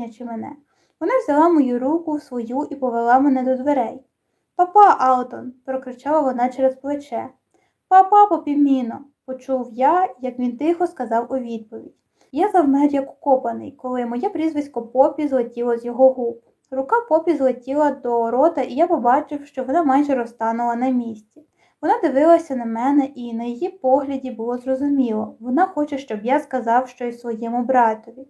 дразнячи мене. Вона взяла мою руку в свою і повела мене до дверей. Папа, Алтон, прокричала вона через плече. Папа, попіміно, почув я, як він тихо сказав у відповідь. Я завмер як укопаний, коли моє прізвисько попі злетіло з його губ. Рука попі злетіла до рота, і я побачив, що вона майже розтанула на місці. Вона дивилася на мене, і на її погляді було зрозуміло вона хоче, щоб я сказав щось своєму братові.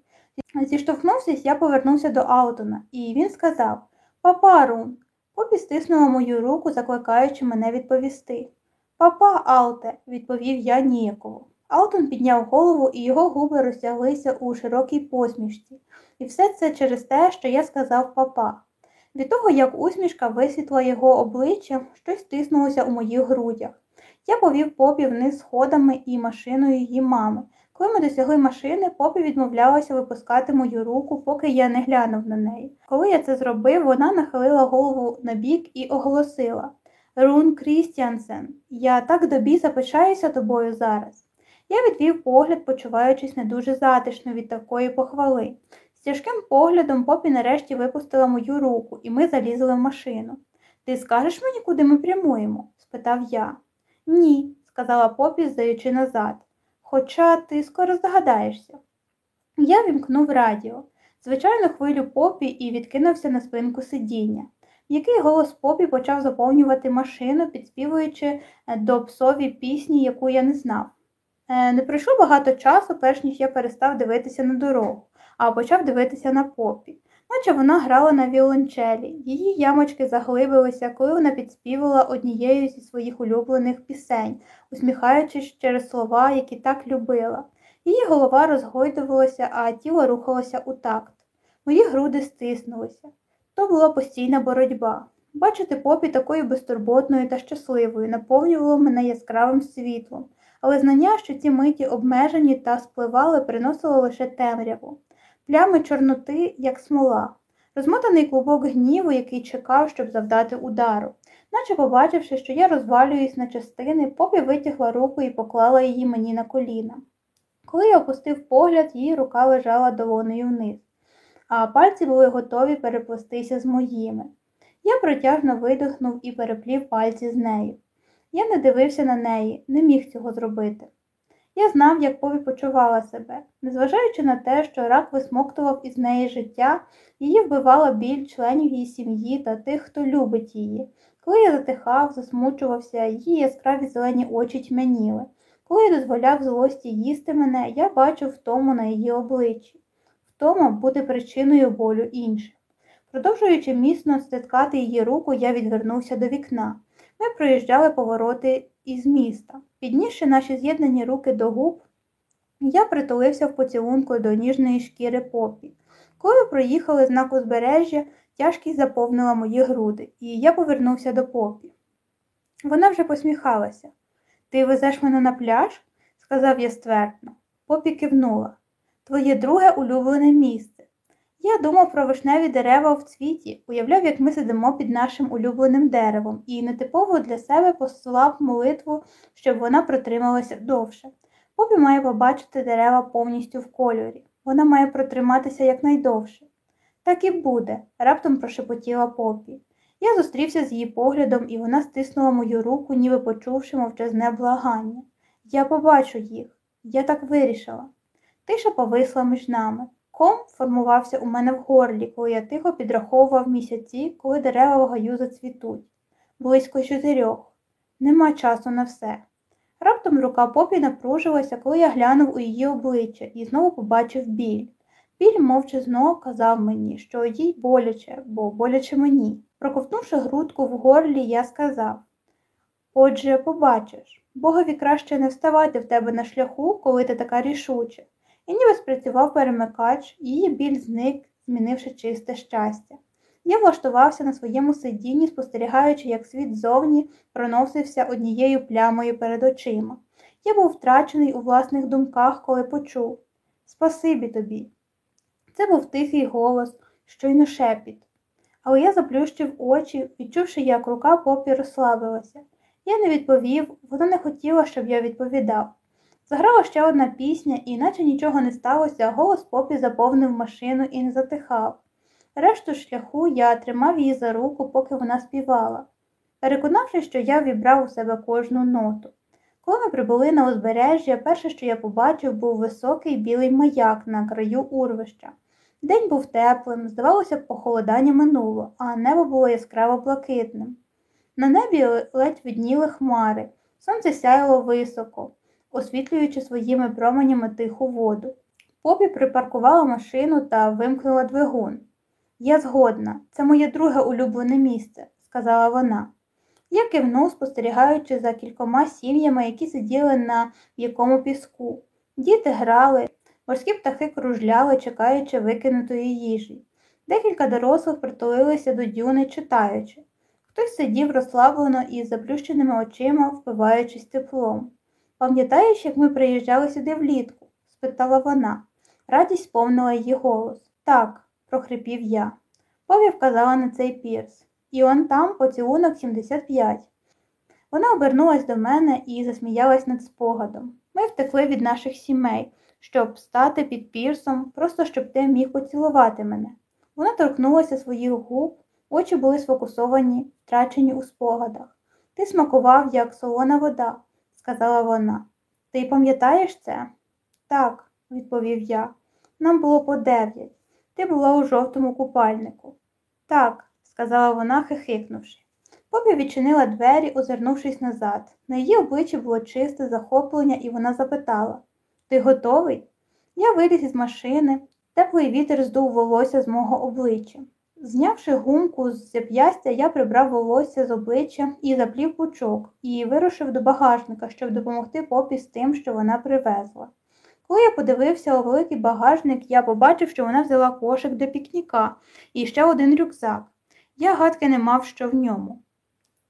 Зіштовхнувшись, я повернувся до Аутона, і він сказав Папа, Рун. Попі стиснула мою руку, закликаючи мене відповісти. Папа, Алте, відповів я ніяково. Алтон підняв голову, і його губи розтяглися у широкій посмішці. І все це через те, що я сказав папа. Від того, як усмішка висвітла його обличчя, щось тиснулося у моїх грудях. Я повів попі вниз сходами і машиною її мами. Коли ми досягли машини, попі відмовлялася випускати мою руку, поки я не глянув на неї. Коли я це зробив, вона нахилила голову на бік і оголосила Рун Крістіансен, я так до біса пишаюся тобою зараз. Я відвів погляд, почуваючись не дуже затишно від такої похвали. З тяжким поглядом попі нарешті випустила мою руку, і ми залізли в машину. Ти скажеш мені, куди ми прямуємо? спитав я. Ні, сказала попі, здаючи назад. Хоча ти скоро здогадаєшся. Я вімкнув радіо, звичайно, хвилю попі і відкинувся на спинку сидіння. Який голос попі почав заповнювати машину, підспівуючи до псові пісні, яку я не знав. Е, не пройшло багато часу, перш ніж я перестав дивитися на дорогу, а почав дивитися на попі, наче вона грала на віолончелі. Її ямочки заглибилися, коли вона підспівала однією зі своїх улюблених пісень, усміхаючись через слова, які так любила. Її голова розгойдувалася, а тіло рухалося у такт. Мої груди стиснулися. То була постійна боротьба. Бачити попі такою безтурботною та щасливою наповнювало мене яскравим світлом але знання, що ці миті обмежені та спливали, приносило лише темряву, плями чорноти, як смола, розмотаний клубок гніву, який чекав, щоб завдати удару. Наче побачивши, що я розвалююсь на частини, попі витягла руку і поклала її мені на коліна. Коли я опустив погляд, її рука лежала долонею вниз, а пальці були готові переплестися з моїми. Я протяжно видихнув і переплів пальці з нею. Я не дивився на неї, не міг цього зробити. Я знав, як Пові почувала себе, незважаючи на те, що рак висмоктував із неї життя, її вбивала біль членів її сім'ї та тих, хто любить її. Коли я затихав, засмучувався, її яскраві зелені очі тьмяніли. Коли я дозволяв злості їсти мене, я бачив втому на її обличчі, втома бути причиною болю інших. Продовжуючи міцно стискати її руку, я відвернувся до вікна. Ми проїжджали повороти із міста. Піднісши наші з'єднані руки до губ, я притулився в поцілунку до ніжної шкіри попі. Коли проїхали знак узбережжя, тяжкість заповнила мої груди, і я повернувся до попі. Вона вже посміхалася. Ти везеш мене на пляж? сказав я ствердно. Попі кивнула. Твоє друге улюблене місце. Я думав про вишневі дерева в цвіті, уявляв, як ми сидимо під нашим улюбленим деревом, і нетипово для себе посилав молитву, щоб вона протрималася довше. Попі має побачити дерева повністю в кольорі. Вона має протриматися якнайдовше. Так і буде, раптом прошепотіла попі. Я зустрівся з її поглядом, і вона стиснула мою руку, ніби почувши мовчазне благання. Я побачу їх. Я так вирішила. Тиша повисла між нами. Ком формувався у мене в горлі, коли я тихо підраховував місяці, коли дерева в гаю зацвітуть. Близько чотирьох. Нема часу на все. Раптом рука попі напружилася, коли я глянув у її обличчя і знову побачив біль. Біль мовчазно казав мені, що їй боляче, бо боляче мені. Проковтнувши грудку в горлі, я сказав Отже, побачиш, богові краще не вставати в тебе на шляху, коли ти така рішуча і ніби спрацював перемикач, її біль зник, змінивши чисте щастя. Я влаштувався на своєму сидінні, спостерігаючи, як світ зовні проносився однією плямою перед очима. Я був втрачений у власних думках, коли почув Спасибі тобі. Це був тихий голос, щойно шепіт. Але я заплющив очі, відчувши, як рука попі розслабилася. Я не відповів, вона не хотіла, щоб я відповідав. Заграла ще одна пісня, і наче нічого не сталося, голос попі заповнив машину і не затихав. Решту шляху я тримав її за руку, поки вона співала, переконавшись, що я вібрав у себе кожну ноту. Коли ми прибули на узбережжя, перше, що я побачив, був високий білий маяк на краю урвища. День був теплим, здавалося, похолодання минуло, а небо було яскраво блакитним. На небі ледь видніли хмари, сонце сяяло високо, освітлюючи своїми променями тиху воду. Попі припаркувала машину та вимкнула двигун. Я згодна, це моє друге улюблене місце, сказала вона. Я кивнув, спостерігаючи за кількома сім'ями, які сиділи на якому піску. Діти грали, морські птахи кружляли, чекаючи викинутої їжі. Декілька дорослих притулилися до дюни, читаючи. Хтось сидів розслаблено і з заплющеними очима, впиваючись теплом. Пам'ятаєш, як ми приїжджали сюди влітку? спитала вона. Радість сповнила її голос. Так, прохрипів я. Пові вказала на цей пірс. І он там поцілунок 75. Вона обернулась до мене і засміялась над спогадом. Ми втекли від наших сімей, щоб стати під пірсом, просто щоб ти міг поцілувати мене. Вона торкнулася своїх губ, очі були сфокусовані, втрачені у спогадах. Ти смакував, як солона вода, сказала вона. Ти пам'ятаєш це? Так, відповів я. Нам було по дев'ять. Ти була у жовтому купальнику. Так, сказала вона, хихикнувши. Попі відчинила двері, озирнувшись назад. На її обличчі було чисте захоплення, і вона запитала Ти готовий? Я виліз із машини, теплий вітер здув волосся з мого обличчя. Знявши гумку з зап'ястя, я прибрав волосся з обличчя і заплів пучок, і вирушив до багажника, щоб допомогти попі з тим, що вона привезла. Коли я подивився у великий багажник, я побачив, що вона взяла кошик для пікніка і ще один рюкзак. Я гадки не мав, що в ньому.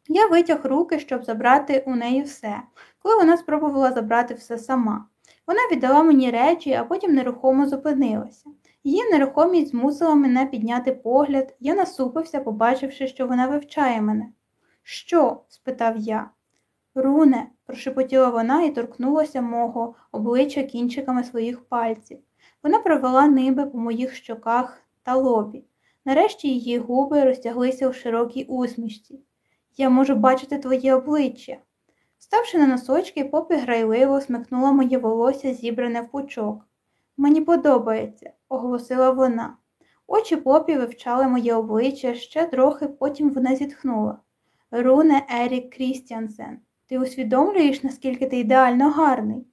Я витяг руки, щоб забрати у неї все, коли вона спробувала забрати все сама. Вона віддала мені речі, а потім нерухомо зупинилася. Її нерухомість змусила мене підняти погляд, я насупився, побачивши, що вона вивчає мене. Що? спитав я. Руне, прошепотіла вона і торкнулася мого обличчя кінчиками своїх пальців. Вона провела ниби по моїх щоках та лобі. Нарешті її губи розтяглися у широкій усмішці. Я можу бачити твоє обличчя. Ставши на носочки, попі грайливо смикнула моє волосся, зібране в пучок. Мені подобається, оголосила вона. Очі попі вивчали моє обличчя ще трохи, потім вона зітхнула. Руне Ерік Крістіансен, ти усвідомлюєш, наскільки ти ідеально гарний?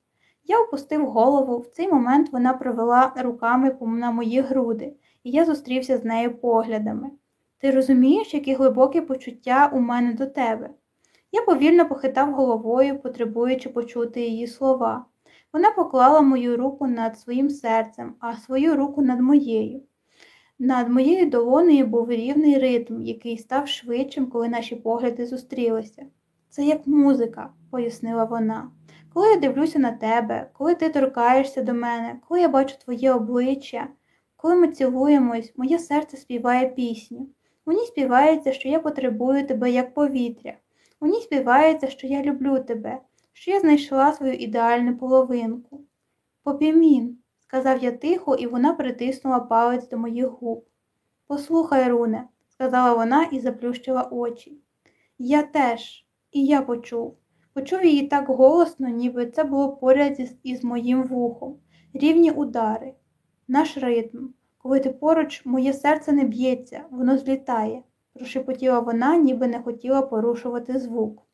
Я опустив голову, в цей момент вона провела руками на мої груди, і я зустрівся з нею поглядами. Ти розумієш, які глибокі почуття у мене до тебе? Я повільно похитав головою, потребуючи почути її слова. Вона поклала мою руку над своїм серцем, а свою руку над моєю. Над моєю долонею був рівний ритм, який став швидшим, коли наші погляди зустрілися. Це як музика, пояснила вона. Коли я дивлюся на тебе, коли ти торкаєшся до мене, коли я бачу твоє обличчя, коли ми цілуємось, моє серце співає пісню. У ній співається, що я потребую тебе як повітря. У ній співається, що я люблю тебе, що я знайшла свою ідеальну половинку. Попімін, сказав я тихо, і вона притиснула палець до моїх губ. Послухай, Руне, сказала вона і заплющила очі. Я теж, і я почув. Почув її так голосно, ніби це було поряд із, із моїм вухом, рівні удари, наш ритм. Коли ти поруч, моє серце не б'ється, воно злітає, прошепотіла вона, ніби не хотіла порушувати звук.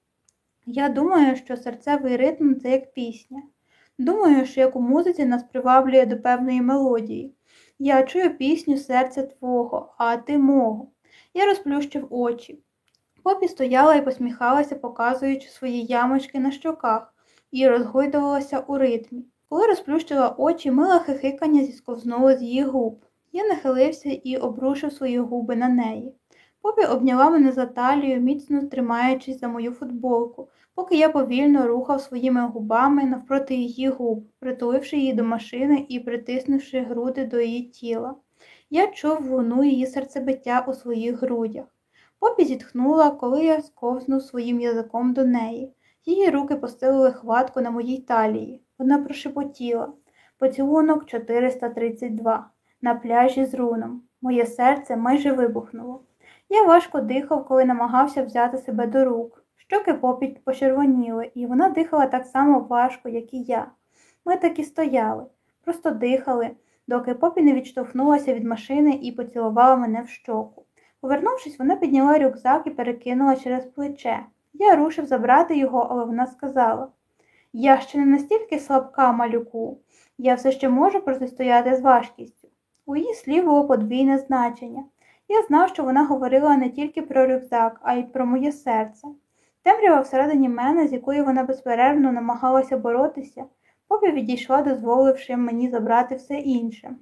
Я думаю, що серцевий ритм це як пісня. Думаю, що як у музиці нас приваблює до певної мелодії. Я чую пісню серця твого, а ти мого. Я розплющив очі. Попі стояла і посміхалася, показуючи свої ямочки на щоках, і розгойдувалася у ритмі. Коли розплющила очі, мила хихикання зісковзнуло з її губ. Я нахилився і обрушив свої губи на неї. Попі обняла мене за талію, міцно тримаючись за мою футболку, поки я повільно рухав своїми губами навпроти її губ, притуливши її до машини і притиснувши груди до її тіла. Я чув луну її серцебиття у своїх грудях. Попі зітхнула, коли я сковзнув своїм язиком до неї. Її руки посилили хватку на моїй талії. Вона прошепотіла. Поцілунок 432 на пляжі з руном. Моє серце майже вибухнуло. Я важко дихав, коли намагався взяти себе до рук. Щоки попід почервоніли, і вона дихала так само важко, як і я. Ми так і стояли, просто дихали, доки попі не відштовхнулася від машини і поцілувала мене в щоку. Повернувшись, вона підняла рюкзак і перекинула через плече. Я рушив забрати його, але вона сказала Я ще не настільки слабка, малюку, я все ще можу протистояти з важкістю. У її слів було подвійне значення. Я знав, що вона говорила не тільки про рюкзак, а й про моє серце. Темрява всередині мене, з якою вона безперервно намагалася боротися, поки відійшла, дозволивши мені забрати все інше.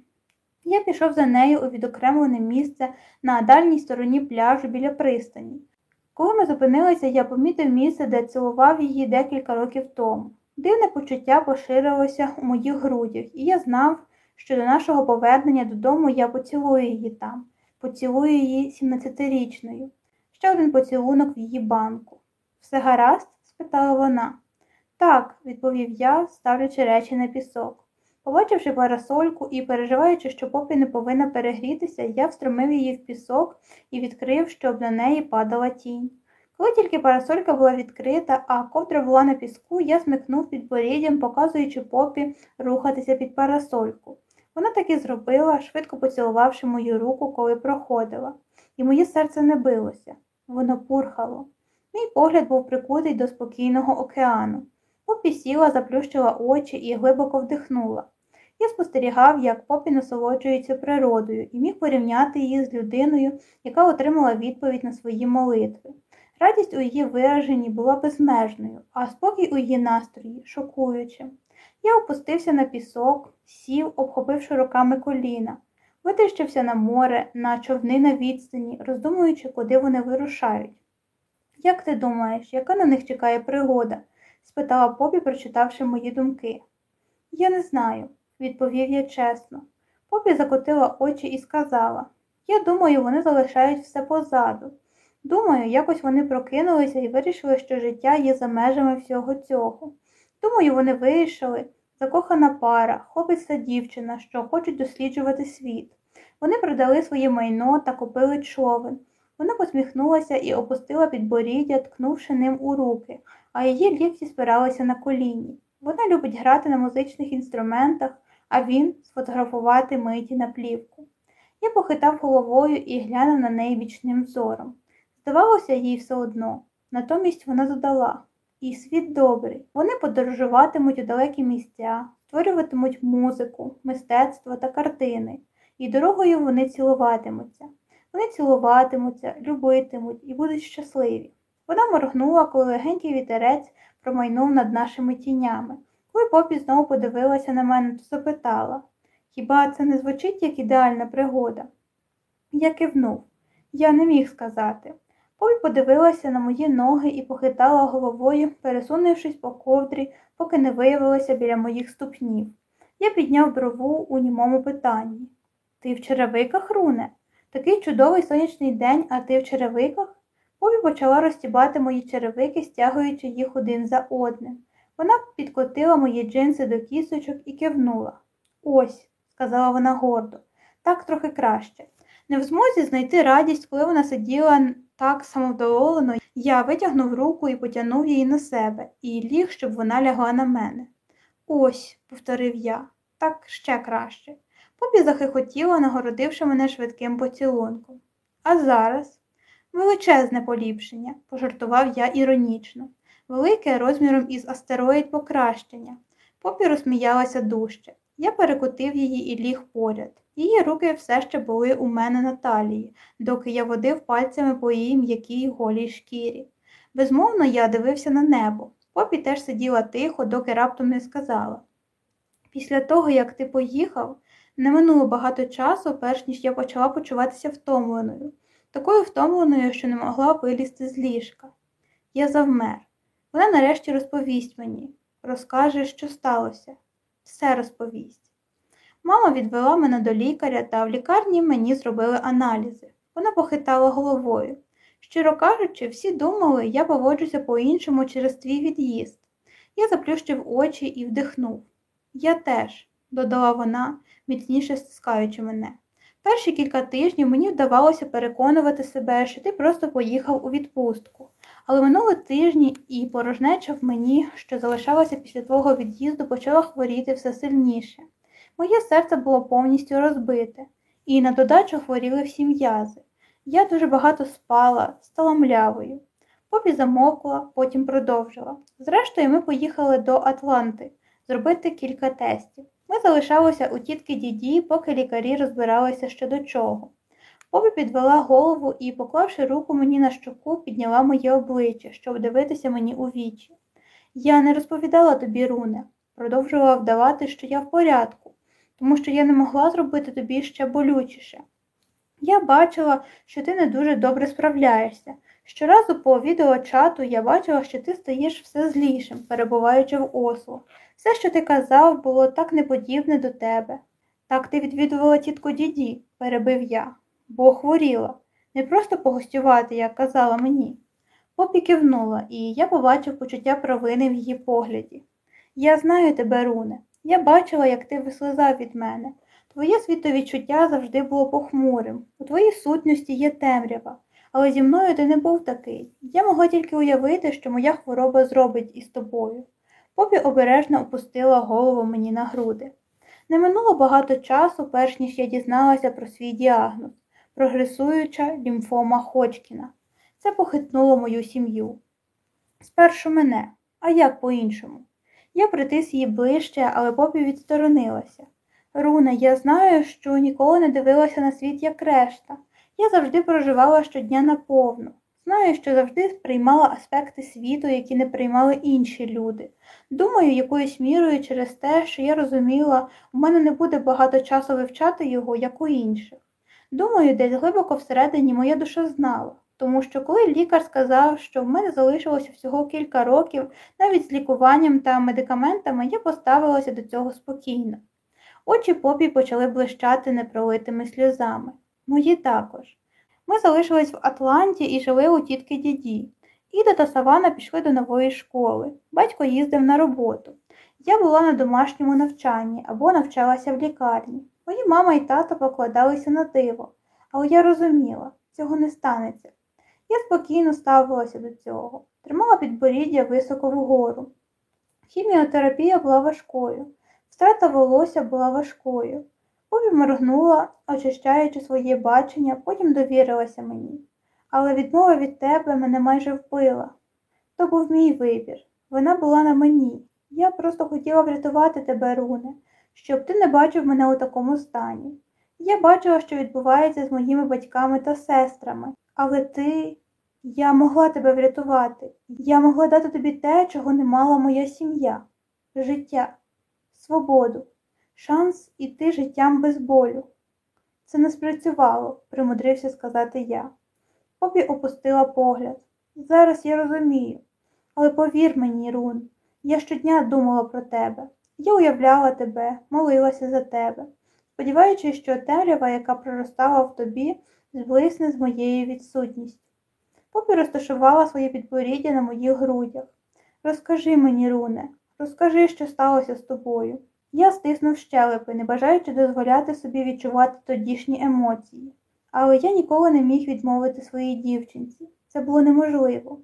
Я пішов за нею у відокремлене місце на дальній стороні пляжу біля пристані. Коли ми зупинилися, я помітив місце, де цілував її декілька років тому. Дивне почуття поширилося у моїх грудях, і я знав, що до нашого повернення додому я поцілую її там, поцілую її 17-річною. Ще один поцілунок в її банку. Все гаразд? спитала вона. Так, відповів я, ставлячи речі на пісок. Побачивши парасольку і переживаючи, що попі не повинна перегрітися, я встромив її в пісок і відкрив, щоб на неї падала тінь. Коли тільки парасолька була відкрита, а ковдра була на піску, я смикнув під боріддям, показуючи попі рухатися під парасольку. Вона так і зробила, швидко поцілувавши мою руку, коли проходила, і моє серце не билося, воно пурхало. Мій погляд був прикутий до спокійного океану. Попі сіла, заплющила очі і глибоко вдихнула. Я спостерігав, як попі насолоджується природою, і міг порівняти її з людиною, яка отримала відповідь на свої молитви. Радість у її вираженні була безмежною, а спокій у її настрої шокуючим. Я опустився на пісок, сів, обхопивши руками коліна, витріщився на море, на човни на відстані, роздумуючи, куди вони вирушають. Як ти думаєш, яка на них чекає пригода? спитала Попі, прочитавши мої думки. Я не знаю, відповів я чесно. Попі закотила очі і сказала Я думаю, вони залишають все позаду. Думаю, якось вони прокинулися і вирішили, що життя є за межами всього цього. Думаю, вони вирішили закохана пара, хлопець та дівчина, що хочуть досліджувати світ. Вони продали своє майно та купили човен. Вона посміхнулася і опустила підборіддя, ткнувши ним у руки, а її лікті спиралися на коліні. Вона любить грати на музичних інструментах, а він сфотографувати миті на плівку. Я похитав головою і глянув на неї бічним взором. Здавалося, їй все одно. Натомість вона додала і світ добрий. Вони подорожуватимуть у далекі місця, створюватимуть музику, мистецтво та картини, і дорогою вони цілуватимуться. Вони цілуватимуться, любитимуть і будуть щасливі. Вона моргнула, коли легенький вітерець промайнув над нашими тінями. Коли попі знову подивилася на мене, то запитала Хіба це не звучить як ідеальна пригода? Я кивнув. Я не міг сказати. Попі подивилася на мої ноги і похитала головою, пересунувшись по ковдрі, поки не виявилася біля моїх ступнів. Я підняв брову у німому питанні. Ти в черевиках, Руне? Такий чудовий сонячний день, а ти в черевиках? Попі почала розтібати мої черевики, стягуючи їх один за одним. Вона підкотила мої джинси до кісочок і кивнула. Ось, сказала вона гордо, так трохи краще. Не в змозі знайти радість, коли вона сиділа так самовдоволено, я витягнув руку і потягнув її на себе, і ліг, щоб вона лягла на мене. Ось, повторив я, так ще краще. Попі захихотіла, нагородивши мене швидким поцілунком. А зараз величезне поліпшення, пожартував я іронічно, велике розміром із астероїд покращення. Попі розсміялася дужче. Я перекотив її і ліг поряд. Її руки все ще були у мене на талії, доки я водив пальцями по її м'якій голій шкірі. Безмовно, я дивився на небо. Попі теж сиділа тихо, доки раптом не сказала. Після того, як ти поїхав, не минуло багато часу, перш ніж я почала почуватися втомленою, такою втомленою, що не могла вилізти з ліжка. Я завмер. Вона нарешті розповість мені, розкаже, що сталося. Все розповість. Мама відвела мене до лікаря, та в лікарні мені зробили аналізи. Вона похитала головою. Щиро кажучи, всі думали, я поводжуся по-іншому через твій від'їзд. Я заплющив очі і вдихнув. Я теж, додала вона, міцніше стискаючи мене. Перші кілька тижнів мені вдавалося переконувати себе, що ти просто поїхав у відпустку, але минули тижні і порожнеча в мені, що залишалася після твого від'їзду, почала хворіти все сильніше. Моє серце було повністю розбите, і на додачу хворіли всі м'язи. Я дуже багато спала, стала млявою. Попі замовкла, потім продовжила. Зрештою, ми поїхали до Атланти зробити кілька тестів. Ми залишалися у тітки діді, поки лікарі розбиралися що до чого. Попі підвела голову і, поклавши руку мені на щоку, підняла моє обличчя, щоб дивитися мені у вічі. Я не розповідала тобі, Руне, продовжувала вдавати, що я в порядку, тому що я не могла зробити тобі ще болючіше. Я бачила, що ти не дуже добре справляєшся. Щоразу по відеочату я бачила, що ти стаєш все злішим, перебуваючи в Осло. Все, що ти казав, було так неподібне до тебе. Так ти відвідувала тітку діді, перебив я, бо хворіла, не просто погостювати, як казала мені. Попі кивнула, і я побачив почуття провини в її погляді. Я знаю тебе, Руне, я бачила, як ти вислизав від мене. Твоє світовідчуття завжди було похмурим. У твоїй сутності є темрява, але зі мною ти не був такий. Я могла тільки уявити, що моя хвороба зробить із тобою. Попі обережно опустила голову мені на груди. Не минуло багато часу, перш ніж я дізналася про свій діагноз прогресуюча лімфома Ходжкіна. Це похитнуло мою сім'ю. Спершу мене, а як по-іншому? Я притис її ближче, але попі відсторонилася. Руна, я знаю, що ніколи не дивилася на світ як решта. Я завжди проживала щодня наповну. Знаю, що завжди сприймала аспекти світу, які не приймали інші люди. Думаю, якоюсь мірою через те, що я розуміла, у мене не буде багато часу вивчати його, як у інших. Думаю, десь глибоко всередині моя душа знала, тому що коли лікар сказав, що в мене залишилося всього кілька років, навіть з лікуванням та медикаментами, я поставилася до цього спокійно. Очі попі почали блищати непролитими сльозами. Мої також. Ми залишились в Атланті і жили у тітки діді. Іда та Савана пішли до нової школи. Батько їздив на роботу. Я була на домашньому навчанні або навчалася в лікарні. Мої мама і тато покладалися на диво, але я розуміла, цього не станеться. Я спокійно ставилася до цього, тримала підборіддя високо вгору. Хіміотерапія була важкою, втрата волосся була важкою. Пові моргнула, очищаючи своє бачення, потім довірилася мені. Але відмова від тебе мене майже вбила. То був мій вибір. Вона була на мені. Я просто хотіла врятувати тебе, Руне, щоб ти не бачив мене у такому стані. Я бачила, що відбувається з моїми батьками та сестрами, але ти. Я могла тебе врятувати. Я могла дати тобі те, чого не мала моя сім'я життя, свободу шанс іти життям без болю. Це не спрацювало, примудрився сказати я. Попі опустила погляд. Зараз я розумію, але повір мені, Рун, я щодня думала про тебе. Я уявляла тебе, молилася за тебе, сподіваючись, що темрява, яка проростала в тобі, зблисне з моєю відсутністю. Попі розташувала своє підборіддя на моїх грудях. Розкажи мені, Руне, розкажи, що сталося з тобою. Я стиснув щелепи, не бажаючи дозволяти собі відчувати тодішні емоції, але я ніколи не міг відмовити своїй дівчинці. Це було неможливо.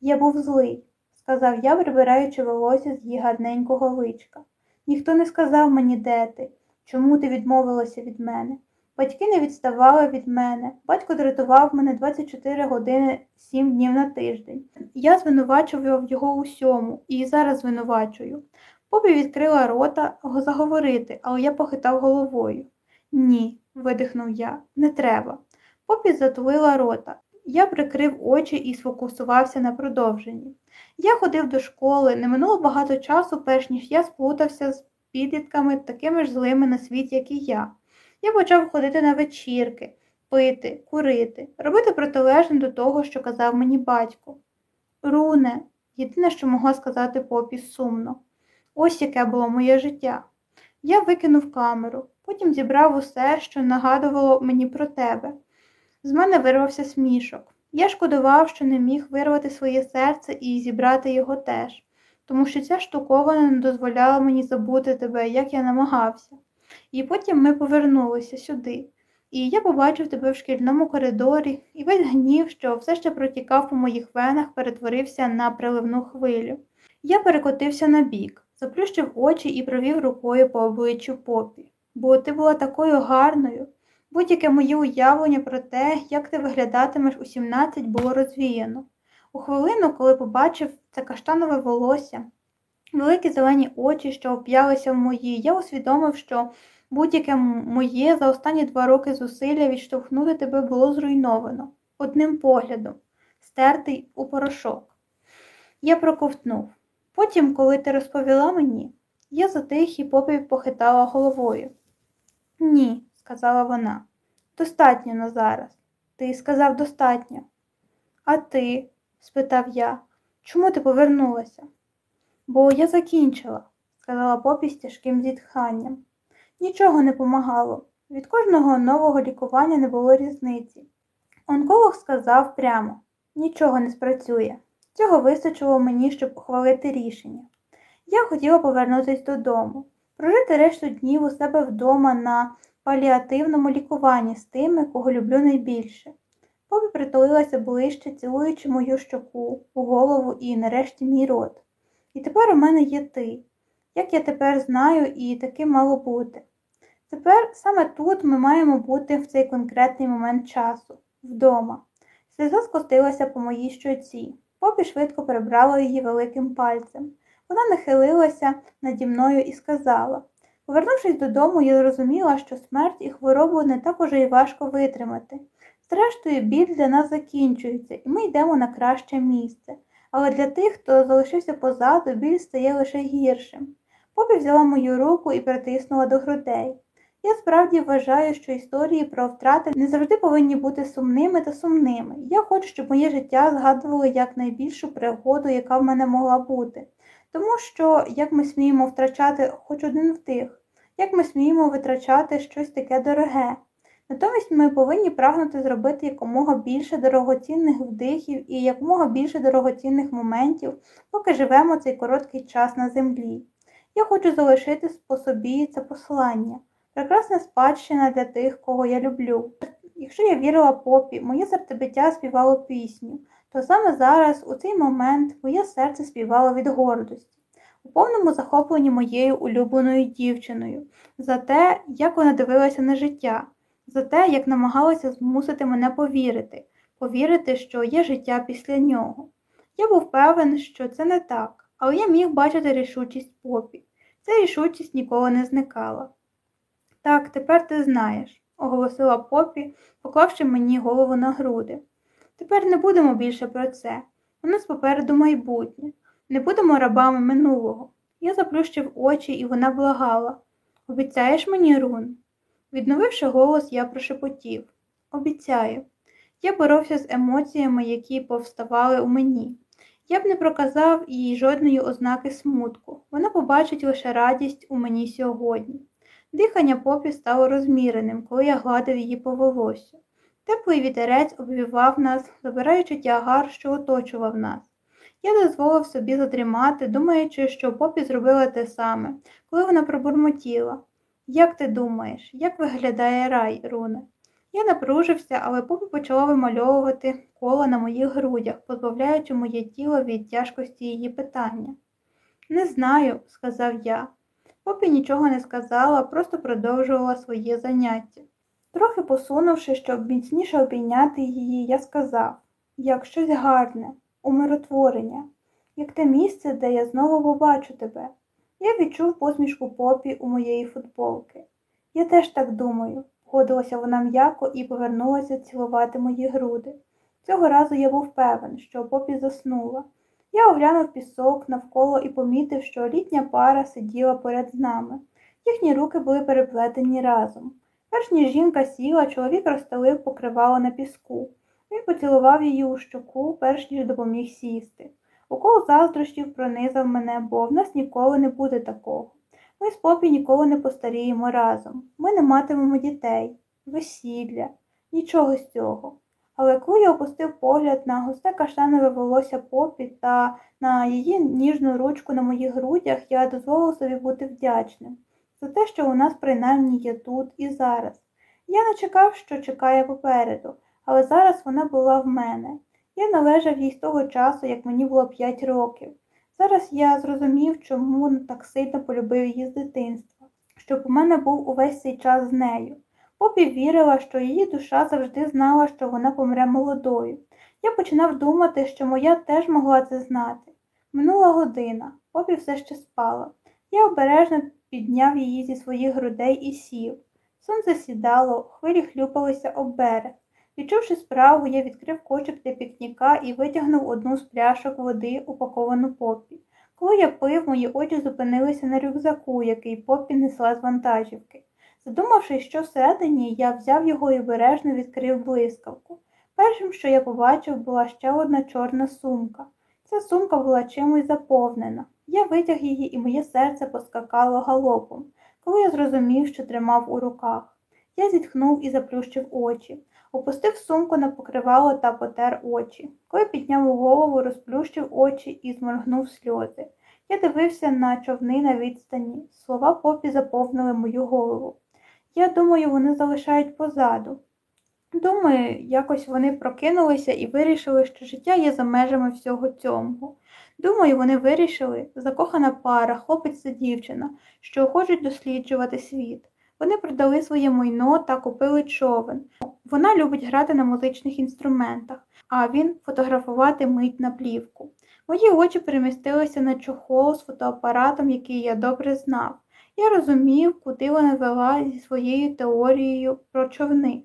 Я був злий, сказав я, прибираючи волосся з її гарненького личка. Ніхто не сказав мені, де ти, чому ти відмовилася від мене. Батьки не відставали від мене. Батько дратував мене 24 години 7 днів на тиждень. Я звинувачував його усьому і зараз звинувачую. Попі відкрила рота заговорити, але я похитав головою. Ні, видихнув я, не треба. Попі затулила рота. Я прикрив очі і сфокусувався на продовженні. Я ходив до школи, не минуло багато часу, перш ніж я сплутався з підлітками, такими ж злими на світ, як і я. Я почав ходити на вечірки, пити, курити, робити протилежне до того, що казав мені батько. Руне, єдине, що могла сказати попі сумно. Ось яке було моє життя. Я викинув камеру, потім зібрав усе, що нагадувало мені про тебе. З мене вирвався смішок. Я шкодував, що не міг вирвати своє серце і зібрати його теж. тому що ця штуковина не дозволяла мені забути тебе, як я намагався. І потім ми повернулися сюди. І я побачив тебе в шкільному коридорі, і весь гнів, що все ще протікав по моїх венах, перетворився на приливну хвилю. Я перекотився на бік, заплющив очі і провів рукою по обличчю попі. Бо ти була такою гарною. Будь-яке моє уявлення про те, як ти виглядатимеш у 17, було розвіяно. У хвилину, коли побачив це каштанове волосся, великі зелені очі, що вп'ялися в мої, я усвідомив, що будь-яке моє за останні два роки зусилля відштовхнути тебе було зруйновано одним поглядом, стертий у порошок. Я проковтнув. Потім, коли ти розповіла мені, я затих і попі похитала головою. Ні, сказала вона, достатньо на зараз. Ти сказав достатньо. А ти? спитав я, чому ти повернулася? Бо я закінчила, сказала попі з тяжким зітханням. Нічого не помагало. Від кожного нового лікування не було різниці. Онколог сказав прямо нічого не спрацює. Цього вистачило мені, щоб ухвалити рішення. Я хотіла повернутися додому, прожити решту днів у себе вдома на паліативному лікуванні з тими, кого люблю найбільше. Попі притулилася ближче, цілуючи мою щоку, голову і, нарешті, мій рот. І тепер у мене є ти. Як я тепер знаю, і таки мало бути. Тепер саме тут ми маємо бути в цей конкретний момент часу, вдома. Сльоза скотилася по моїй щоці. Попі швидко прибрала її великим пальцем. Вона нахилилася наді мною і сказала Повернувшись додому, я зрозуміла, що смерть і хворобу не так уже й важко витримати. Зрештою, біль для нас закінчується, і ми йдемо на краще місце. Але для тих, хто залишився позаду, біль стає лише гіршим. Попі взяла мою руку і притиснула до грудей. Я справді вважаю, що історії про втрати не завжди повинні бути сумними та сумними. Я хочу, щоб моє життя згадувало як найбільшу пригоду, яка в мене могла бути. Тому що як ми сміємо втрачати хоч один вдих, як ми сміємо витрачати щось таке дороге. Натомість ми повинні прагнути зробити якомога більше дорогоцінних вдихів і якомога більше дорогоцінних моментів, поки живемо цей короткий час на землі. Я хочу залишити по собі це послання, прекрасна спадщина для тих, кого я люблю. Якщо я вірила попі, моє серцебиття співало пісню, то саме зараз, у цей момент, моє серце співало від гордості, у повному захопленні моєю улюбленою дівчиною, за те, як вона дивилася на життя, за те, як намагалася змусити мене повірити, повірити, що є життя після нього. Я був певен, що це не так, але я міг бачити рішучість попі. Ця рішучість ніколи не зникала. Так, тепер ти знаєш, оголосила попі, поклавши мені голову на груди. Тепер не будемо більше про це. У нас попереду майбутнє. Не будемо рабами минулого. Я заплющив очі, і вона благала. Обіцяєш мені, Рун? Відновивши голос, я прошепотів Обіцяю. Я боровся з емоціями, які повставали у мені. Я б не проказав їй жодної ознаки смутку. Вона побачить лише радість у мені сьогодні. Дихання попі стало розміреним, коли я гладив її по волосю. Теплий вітерець обвівав нас, забираючи тягар, що оточував нас. Я дозволив собі задрімати, думаючи, що попі зробила те саме, коли вона пробурмотіла. Як ти думаєш, як виглядає рай, Руне? Я напружився, але попі почала вимальовувати коло на моїх грудях, позбавляючи моє тіло від тяжкості її питання. Не знаю, сказав я. Попі нічого не сказала, просто продовжувала своє заняття. Трохи посунувши, щоб міцніше обійняти її, я сказав як щось гарне, умиротворення, як те місце, де я знову побачу тебе. Я відчув посмішку попі у моєї футболки. Я теж так думаю, погодилася вона м'яко і повернулася цілувати мої груди. Цього разу я був певен, що попі заснула. Я оглянув пісок навколо і помітив, що літня пара сиділа поряд з нами. Їхні руки були переплетені разом. Перш ніж жінка сіла, чоловік розстелив покривало на піску. Він поцілував її у щоку, перш ніж допоміг сісти. Укол заздрощів пронизав мене, бо в нас ніколи не буде такого. Ми з попі ніколи не постаріємо разом. Ми не матимемо дітей, весілля, нічого з цього. Але коли я опустив погляд на густе каштанове волосся попі та на її ніжну ручку на моїх грудях, я дозволив собі бути вдячним за те, що у нас принаймні є тут і зараз. Я не чекав, що чекає попереду, але зараз вона була в мене. Я належав їй з того часу, як мені було 5 років. Зараз я зрозумів, чому так сильно полюбив її з дитинства, щоб у мене був увесь цей час з нею. Попі вірила, що її душа завжди знала, що вона помре молодою. Я починав думати, що моя теж могла це знати. Минула година, попі все ще спала. Я обережно підняв її зі своїх грудей і сів. Сонце сідало, хвилі хлюпалися об берег. Відчувши справу, я відкрив кошик для пікніка і витягнув одну з пляшок води, упаковану попі. Коли я пив, мої очі зупинилися на рюкзаку, який попі несла з вантажівки. Задумавшись, що всередині, я взяв його і обережно відкрив блискавку. Першим, що я побачив, була ще одна чорна сумка. Ця сумка була чимось заповнена. Я витяг її, і моє серце поскакало галопом, коли я зрозумів, що тримав у руках. Я зітхнув і заплющив очі, опустив сумку на покривало та потер очі. Коли підняв голову, розплющив очі і зморгнув сльози. Я дивився на човни на відстані. Слова попі заповнили мою голову. Я думаю, вони залишають позаду. Думаю, якось вони прокинулися і вирішили, що життя є за межами всього цього. Думаю, вони вирішили, закохана пара, хлопець та дівчина, що хочуть досліджувати світ. Вони продали своє майно та купили човен. Вона любить грати на музичних інструментах, а він фотографувати мить на плівку. Мої очі перемістилися на чохол з фотоапаратом, який я добре знав. Я розумів, куди вона вела зі своєю теорією про човни.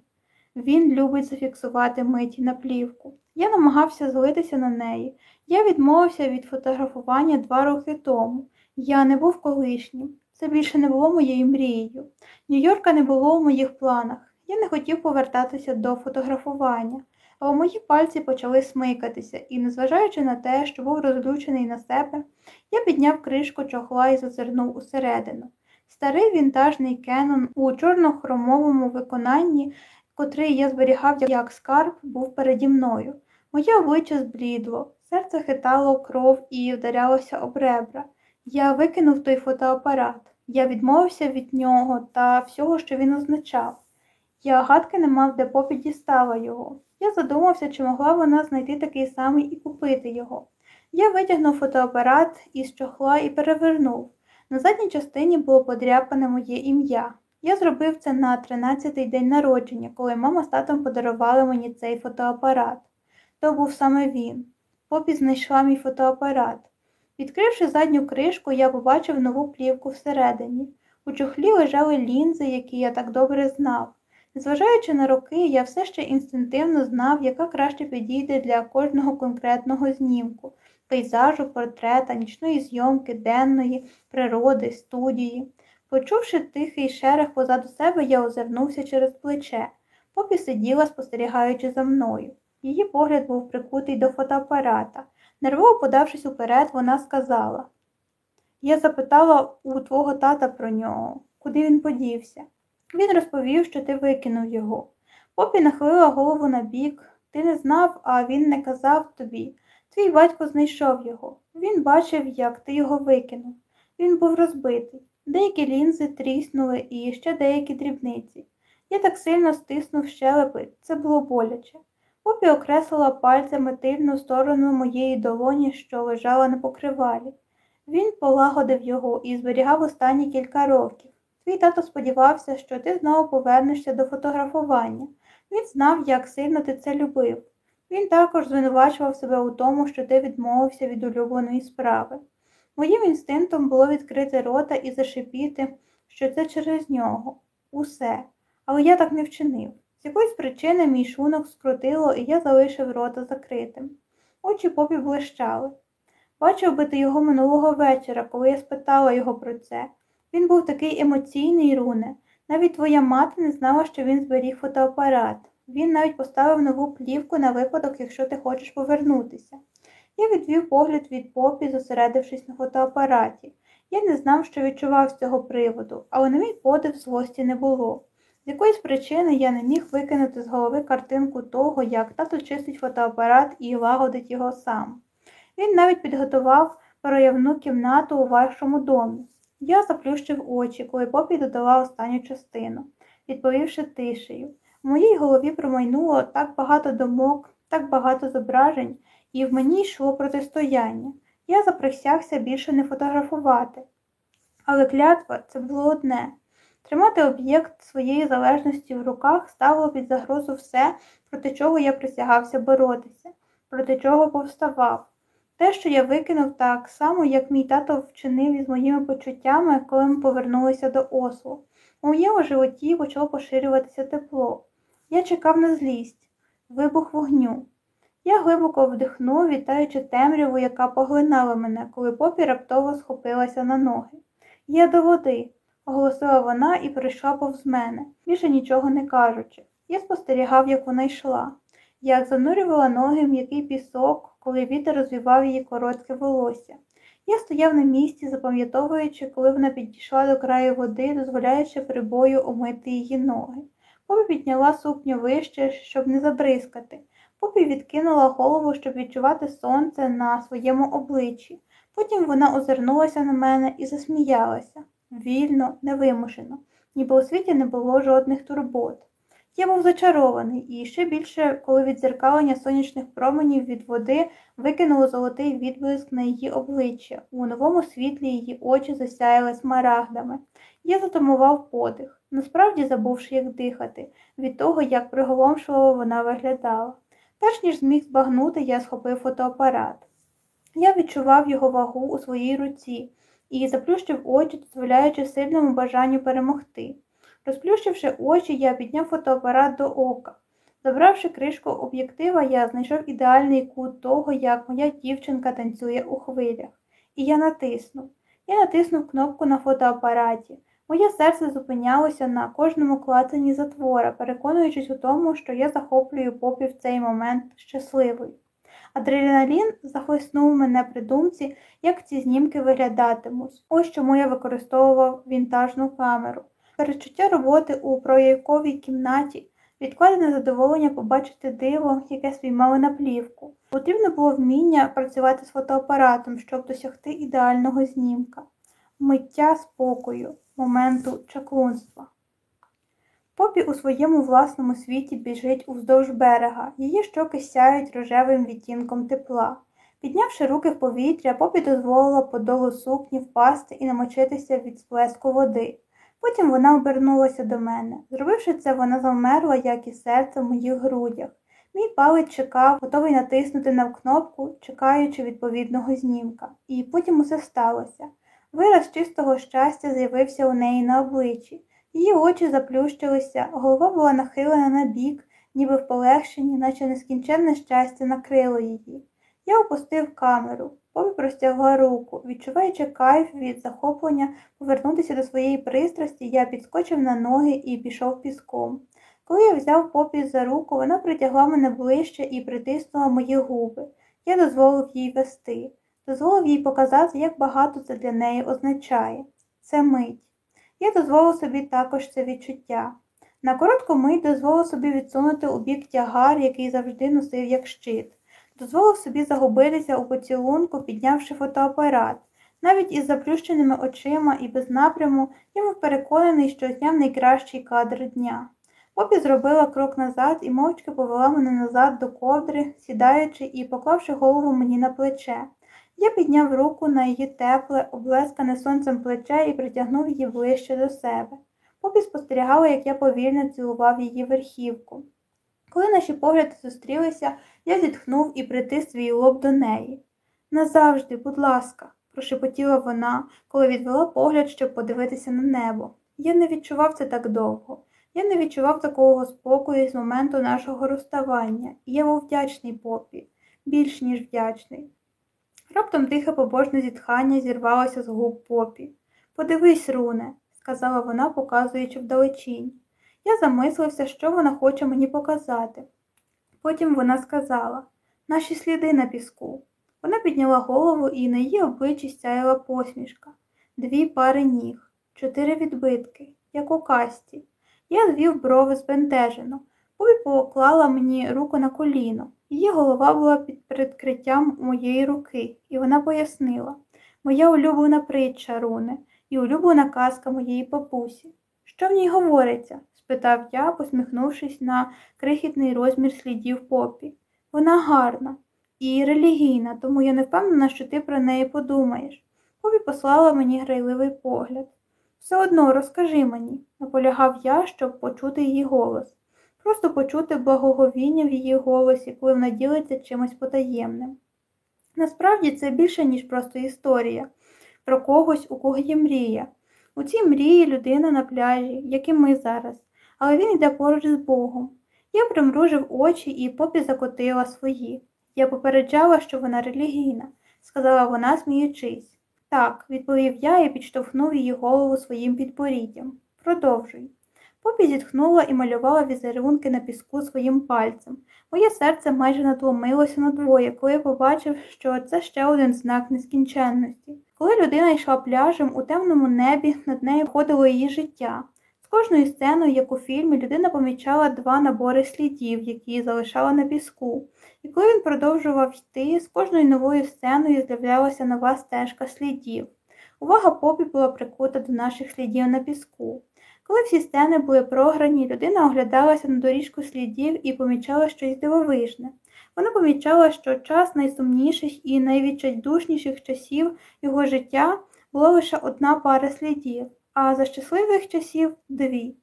Він любить зафіксувати миті на плівку. Я намагався злитися на неї. Я відмовився від фотографування два роки тому. Я не був колишнім. Це більше не було моєю мрією. Нью-Йорка не було у моїх планах. Я не хотів повертатися до фотографування, але мої пальці почали смикатися, і, незважаючи на те, що був розлючений на себе, я підняв кришку чохла і зазирнув усередину. Старий вінтажний кенон у чорнохромовому виконанні, котрий я зберігав як скарб, був переді мною. Моє обличчя зблідло, серце хитало кров і вдарялося об ребра. Я викинув той фотоапарат. Я відмовився від нього та всього, що він означав. Я гадки не мав, де попі дістала його. Я задумався, чи могла вона знайти такий самий і купити його. Я витягнув фотоапарат із чохла і перевернув. На задній частині було подряпане моє ім'я. Я зробив це на 13-й день народження, коли мама з татом подарували мені цей фотоапарат. То був саме він. Попі знайшла мій фотоапарат. Відкривши задню кришку, я побачив нову плівку всередині. У чохлі лежали лінзи, які я так добре знав. Незважаючи на роки, я все ще інстинктивно знав, яка краще підійде для кожного конкретного знімку пейзажу, портрета, нічної зйомки, денної, природи, студії. Почувши тихий шерех позаду себе, я озирнувся через плече. Попі сиділа, спостерігаючи за мною. Її погляд був прикутий до фотоапарата. Нервово подавшись уперед, вона сказала Я запитала у твого тата про нього, куди він подівся. Він розповів, що ти викинув його. Попі нахилила голову на бік. Ти не знав, а він не казав тобі. Твій батько знайшов його. Він бачив, як ти його викинув. Він був розбитий. Деякі лінзи тріснули і ще деякі дрібниці. Я так сильно стиснув щелепи, це було боляче. Попі окреслила пальцями тильну сторону моєї долоні, що лежала на покривалі. Він полагодив його і зберігав останні кілька років. Твій тато сподівався, що ти знову повернешся до фотографування. Він знав, як сильно ти це любив. Він також звинувачував себе у тому, що ти відмовився від улюбленої справи. Моїм інстинктом було відкрити рота і зашипіти, що це через нього. Усе. Але я так не вчинив. З якоїсь причини мій шлунок скрутило, і я залишив рота закритим. Очі попі блищали. Бачив би ти його минулого вечора, коли я спитала його про це. Він був такий емоційний, руне. Навіть твоя мати не знала, що він зберіг фотоапарат. Він навіть поставив нову плівку на випадок, якщо ти хочеш повернутися. Я відвів погляд від попі, зосередившись на фотоапараті. Я не знав, що відчував з цього приводу, але на мій подив злості не було. З якоїсь причини я не міг викинути з голови картинку того, як тато чистить фотоапарат і лагодить його сам. Він навіть підготував проявну кімнату у вашому домі. Я заплющив очі, коли попі додала останню частину, відповівши тишею. У моїй голові промайнуло так багато думок, так багато зображень, і в мені йшло протистояння. Я заприсягся більше не фотографувати. Але клятва це було одне. Тримати об'єкт своєї залежності в руках ставило під загрозу все, проти чого я присягався боротися, проти чого повставав. Те, що я викинув так само, як мій тато вчинив із моїми почуттями, коли ми повернулися до Осло. У моєму животі почало поширюватися тепло. Я чекав на злість, вибух вогню. Я глибоко вдихнув, вітаючи темряву, яка поглинала мене, коли попі раптово схопилася на ноги. Є до води, оголосила вона і прийшла повз мене, більше нічого не кажучи. Я спостерігав, як вона йшла, як занурювала ноги в м'який пісок, коли вітер розвівав її коротке волосся. Я стояв на місці, запам'ятовуючи, коли вона підійшла до краю води, дозволяючи прибою омити її ноги. Попі підняла сукню вище, щоб не забризкати. Попі відкинула голову, щоб відчувати сонце на своєму обличчі. Потім вона озирнулася на мене і засміялася вільно, невимушено, ніби у світі не було жодних турбот. Я був зачарований, і ще більше, коли від зеркалення сонячних променів від води викинуло золотий відблиск на її обличчя. У новому світлі її очі засяяли смарагдами. Я затумував подих, насправді забувши, як дихати, від того, як приголомшливо вона виглядала. Перш ніж зміг збагнути, я схопив фотоапарат. Я відчував його вагу у своїй руці і заплющив очі, дозволяючи сильному бажанню перемогти. Розплющивши очі, я підняв фотоапарат до ока. Забравши кришку об'єктива, я знайшов ідеальний кут того, як моя дівчинка танцює у хвилях. І я натиснув. Я натиснув кнопку на фотоапараті. Моє серце зупинялося на кожному клацанні затвора, переконуючись у тому, що я захоплюю попі в цей момент щасливий. Адреналін захлиснув мене при думці, як ці знімки виглядатимуть. Ось чому я використовував вінтажну камеру. Перечуття роботи у проявковій кімнаті, відкладене задоволення побачити диво, яке спіймали на плівку. Потрібно було вміння працювати з фотоапаратом, щоб досягти ідеального знімка, миття спокою, моменту чаклунства. Попі у своєму власному світі біжить уздовж берега, її щоки сяють рожевим відтінком тепла. Піднявши руки в повітря, попі дозволила подолу сукні впасти і намочитися від сплеску води. Потім вона обернулася до мене. Зробивши це, вона завмерла, як і серце в моїх грудях. Мій палець чекав, готовий натиснути на кнопку, чекаючи відповідного знімка. І потім усе сталося. Вираз чистого щастя з'явився у неї на обличчі. Її очі заплющилися, голова була нахилена на бік, ніби в полегшенні, наче нескінченне щастя накрило її. Я опустив камеру, Попі простягла руку, відчуваючи кайф від захоплення повернутися до своєї пристрасті, я підскочив на ноги і пішов піском. Коли я взяв попі за руку, вона притягла мене ближче і притиснула мої губи. Я дозволив їй вести, дозволив їй показати, як багато це для неї означає. Це мить. Я дозволив собі також це відчуття. На коротку мить дозволив собі відсунути у бік тягар, який завжди носив як щит. Дозволив собі загубитися у поцілунку, піднявши фотоапарат. Навіть із заплющеними очима і без напряму я був переконаний, що зняв найкращий кадр дня. Попі зробила крок назад і мовчки повела мене назад до ковдри, сідаючи і поклавши голову мені на плече. Я підняв руку на її тепле, облескане сонцем плече і притягнув її ближче до себе. Попі спостерігала, як я повільно цілував її верхівку. Коли наші погляди зустрілися, я зітхнув і притис свій лоб до неї. Назавжди, будь ласка, прошепотіла вона, коли відвела погляд, щоб подивитися на небо. Я не відчував це так довго. Я не відчував такого спокою з моменту нашого розставання, і я був вдячний попі, більш ніж вдячний. Раптом тихе побожне зітхання зірвалося з губ попі. Подивись, Руне, сказала вона, показуючи вдалечінь. Я замислився, що вона хоче мені показати. Потім вона сказала наші сліди на піску. Вона підняла голову і на її обличчі сяяла посмішка, дві пари ніг, чотири відбитки, як у касті. Я звів брови збентежено. Попі поклала мені руку на коліно. Її голова була під прикриттям моєї руки, і вона пояснила моя улюблена притча, Руне, і улюблена казка моєї папусі. Що в ній говориться? спитав я, посміхнувшись на крихітний розмір слідів попі. Вона гарна і релігійна, тому я не впевнена, що ти про неї подумаєш. Попі послала мені грайливий погляд. Все одно розкажи мені, наполягав я, щоб почути її голос. Просто почути благоговіння в її голосі, коли вона ділиться чимось потаємним. Насправді це більше, ніж просто історія про когось, у кого є мрія. У цій мрії людина на пляжі, як і ми зараз, але він йде поруч з Богом. Я примружив очі і попі закотила свої. Я попереджала, що вона релігійна, сказала вона, сміючись. Так, відповів я і підштовхнув її голову своїм підборіддям. Продовжуй. Попі зітхнула і малювала візерунки на піску своїм пальцем. Моє серце майже надломилося надвоє, коли я побачив, що це ще один знак нескінченності. Коли людина йшла пляжем у темному небі, над нею входило її життя. З кожною сценою, як у фільмі, людина помічала два набори слідів, які залишала на піску. І коли він продовжував йти, з кожною новою сценою з'являлася нова стежка слідів. Увага попі була прикута до наших слідів на піску. Коли всі сцени були програні, людина оглядалася на доріжку слідів і помічала щось дивовижне. Вона помічала, що час найсумніших і найвідчайдушніших часів його життя була лише одна пара слідів, а за щасливих часів дві.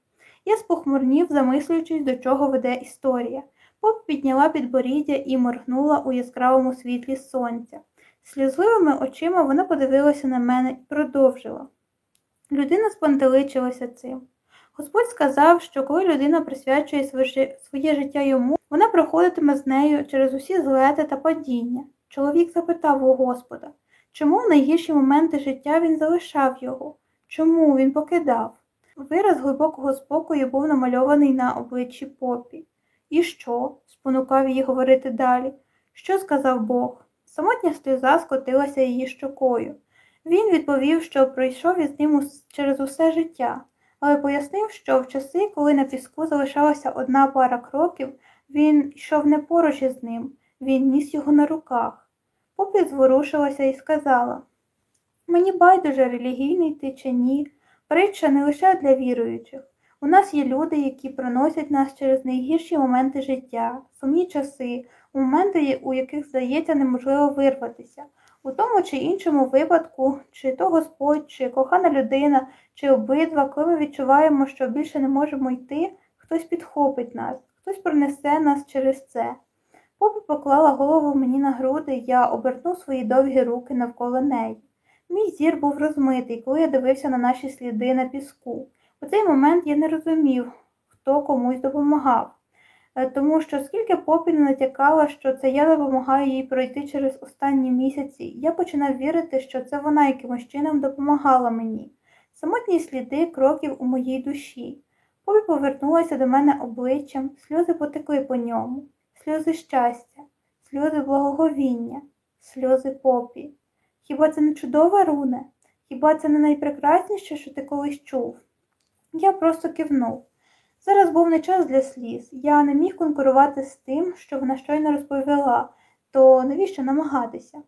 Я спохмурнів, замислюючись, до чого веде історія. Поп підняла підборіддя і моргнула у яскравому світлі сонця. Сльозливими очима вона подивилася на мене і продовжила. Людина спантеличилася цим. Господь сказав, що коли людина присвячує своє життя йому, вона проходитиме з нею через усі злети та падіння. Чоловік запитав у Господа, чому в найгірші моменти життя він залишав його? Чому він покидав? Вираз глибокого спокою був намальований на обличчі попі. І що? спонукав її говорити далі. Що сказав Бог? Самотня сльоза скотилася її щокою. Він відповів, що пройшов із ним через усе життя, але пояснив, що в часи, коли на піску залишалася одна пара кроків, він йшов не поруч із ним, він ніс його на руках. Попі зворушилася і сказала Мені байдуже релігійний ти чи ні, притча не лише для віруючих. У нас є люди, які проносять нас через найгірші моменти життя, сумні часи, моменти, у яких, здається, неможливо вирватися. У тому чи іншому випадку, чи то Господь, чи кохана людина, чи обидва, коли ми відчуваємо, що більше не можемо йти, хтось підхопить нас, хтось пронесе нас через це. Попі поклала голову мені на груди, я обернув свої довгі руки навколо неї. Мій зір був розмитий, коли я дивився на наші сліди на піску. У цей момент я не розумів, хто комусь допомагав. Е, тому що скільки попі не натякала, що це я допомагаю їй пройти через останні місяці, я починав вірити, що це вона якимось чином допомагала мені. Самотні сліди кроків у моїй душі. Попі повернулася до мене обличчям, сльози потекли по ньому, сльози щастя, сльози благоговіння, сльози попі. Хіба це не чудова руне? Хіба це не найпрекрасніше, що ти колись чув? Я просто кивнув. Зараз був не час для сліз. Я не міг конкурувати з тим, що вона щойно розповіла, то навіщо намагатися?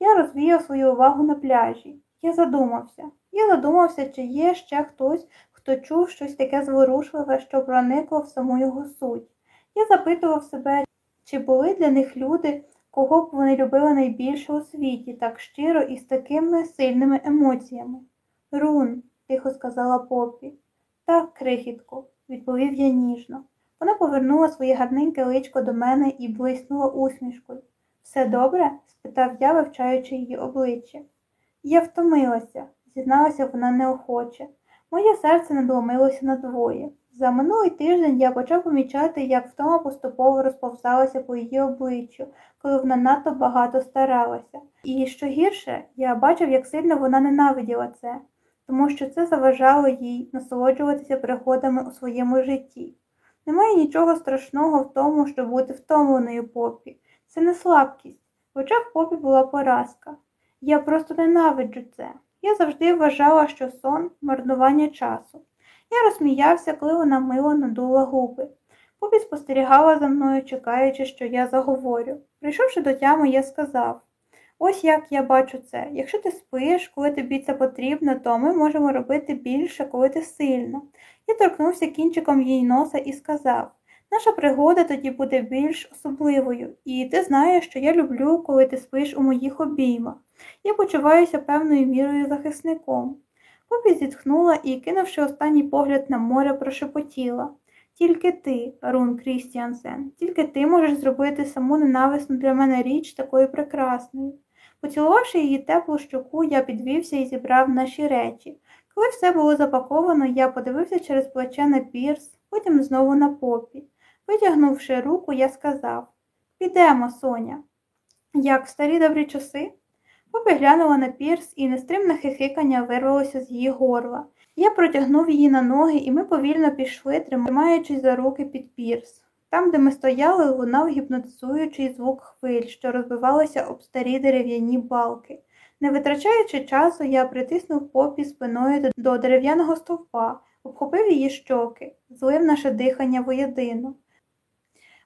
Я розвіяв свою увагу на пляжі. Я задумався. Я задумався, чи є ще хтось, хто чув щось таке зворушливе, що проникло в саму його суть. Я запитував себе, чи були для них люди, кого б вони любили найбільше у світі, так щиро і з такими сильними емоціями. Рун, тихо сказала попі. Так, крихітко відповів я ніжно. Вона повернула своє гарненьке личко до мене і блиснула усмішкою. Все добре? спитав я, вивчаючи її обличчя. Я втомилася, зізналася вона неохоче. Моє серце надломилося надвоє. За минулий тиждень я почав помічати, як втома поступово розповзалася по її обличчю, коли вона надто багато старалася. І що гірше, я бачив, як сильно вона ненавиділа це тому що це заважало їй насолоджуватися пригодами у своєму житті. Немає нічого страшного в тому, щоб бути втомленою попі. Це не слабкість. В очах попі була поразка. Я просто ненавиджу це. Я завжди вважала, що сон марнування часу. Я розсміявся, коли вона мило надула губи. Попі спостерігала за мною, чекаючи, що я заговорю. Прийшовши до тями, я сказав ось як я бачу це. Якщо ти спиш, коли тобі це потрібно, то ми можемо робити більше, коли ти сильна. Я торкнувся кінчиком її носа і сказав наша пригода тоді буде більш особливою, і ти знаєш, що я люблю, коли ти спиш у моїх обіймах. Я почуваюся певною мірою захисником. Попі зітхнула і, кинувши останній погляд на море, прошепотіла. Тільки ти, Рун Крістіансен, тільки ти можеш зробити саму ненависну для мене річ такою прекрасною. Поцілувавши її теплу щоку, я підвівся і зібрав наші речі. Коли все було запаковано, я подивився через плече на пірс, потім знову на попі. Витягнувши руку, я сказав Підемо, Соня. Як в старі добрі часи? Попі глянула на пірс, і нестримне хихикання вирвалося з її горла. Я протягнув її на ноги, і ми повільно пішли, тримаючись за руки під пірс. Там, де ми стояли, лунав гіпнотизуючий звук хвиль, що розбивалися об старі дерев'яні балки. Не витрачаючи часу, я притиснув попі спиною до дерев'яного стовпа, обхопив її щоки, злив наше дихання воєдино.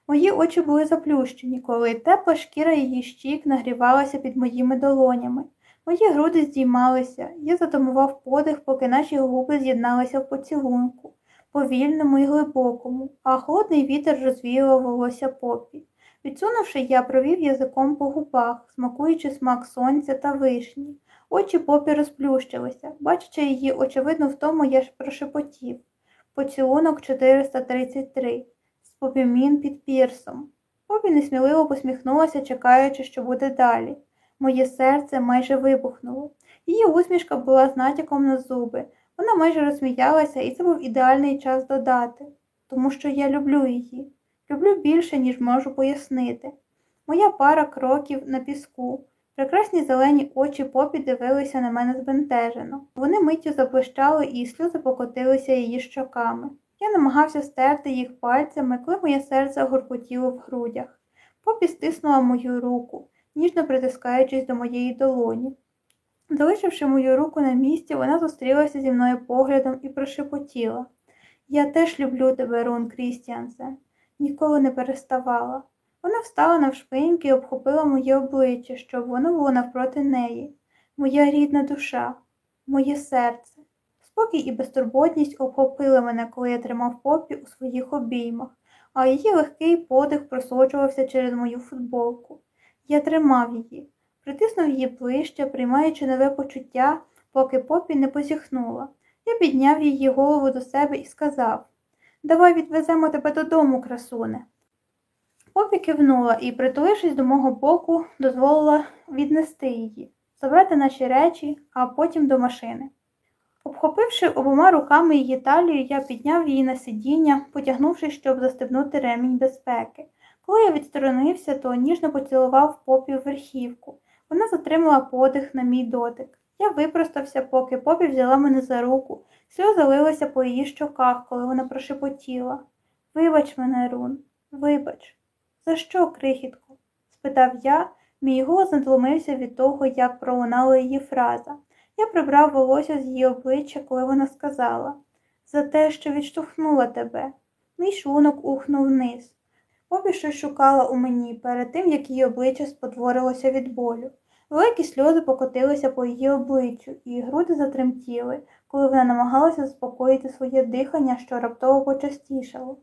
Мої очі були заплющені, коли тепла шкіра її щік нагрівалася під моїми долонями. Мої груди здіймалися, я затамував подих, поки наші губи з'єдналися в поцілунку, повільному і глибокому, а холодний вітер розвіював волосся попі. Відсунувши, я провів язиком по губах, смакуючи смак сонця та вишні. Очі попі розплющилися. Бачачи її, очевидно, в тому я ж прошепотів. Поцілунок 433 Спопімін під пірсом. Попі несміливо посміхнулася, чекаючи, що буде далі. Моє серце майже вибухнуло. Її усмішка була з натяком на зуби. Вона майже розсміялася, і це був ідеальний час додати, тому що я люблю її. Люблю більше, ніж можу пояснити. Моя пара кроків на піску. Прекрасні зелені очі попі дивилися на мене збентежено. Вони миттю заблищали і сльози покотилися її щоками. Я намагався стерти їх пальцями, коли моє серце горкотіло в грудях. Попі стиснула мою руку ніжно притискаючись до моєї долоні. Залишивши мою руку на місці, вона зустрілася зі мною поглядом і прошепотіла Я теж люблю тебе, Рон Крістіансе. Ніколи не переставала. Вона встала навшпиньки і обхопила моє обличчя, щоб воно було навпроти неї, моя рідна душа, моє серце. Спокій і безтурботність обхопили мене, коли я тримав попі у своїх обіймах, а її легкий подих просочувався через мою футболку. Я тримав її, притиснув її ближче, приймаючи нове почуття, поки попі не позіхнула. Я підняв її голову до себе і сказав Давай відвеземо тебе додому, красуне. Попі кивнула і, притулившись до мого боку, дозволила віднести її, забрати наші речі, а потім до машини. Обхопивши обома руками її талію, я підняв її на сидіння, потягнувши, щоб застебнути ремінь безпеки. Коли я відсторонився, то ніжно поцілував попі верхівку. Вона затримала подих на мій дотик. Я випростався, поки попі взяла мене за руку. Сльози лилися по її щоках, коли вона прошепотіла. Вибач мене, Рун, вибач. За що, крихітко? спитав я, мій голос надломився від того, як пролунала її фраза. Я прибрав волосся з її обличчя, коли вона сказала за те, що відштовхнула тебе. Мій шлунок ухнув вниз. Обі щось шукала у мені перед тим, як її обличчя спотворилося від болю. Великі сльози покотилися по її обличчю, і груди затремтіли, коли вона намагалася заспокоїти своє дихання, що раптово почастішало.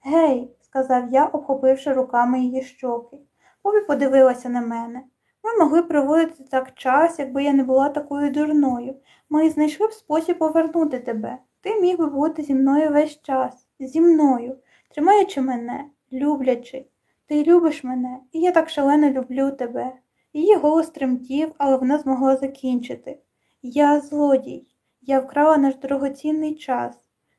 Гей, сказав я, обхопивши руками її щоки. Обі подивилася на мене. Ми могли проводити так час, якби я не була такою дурною. Ми знайшли б спосіб повернути тебе. Ти міг би бути зі мною весь час, зі мною, тримаючи мене люблячи. Ти любиш мене, і я так шалено люблю тебе. Її голос тремтів, але вона змогла закінчити. Я злодій, я вкрала наш дорогоцінний час,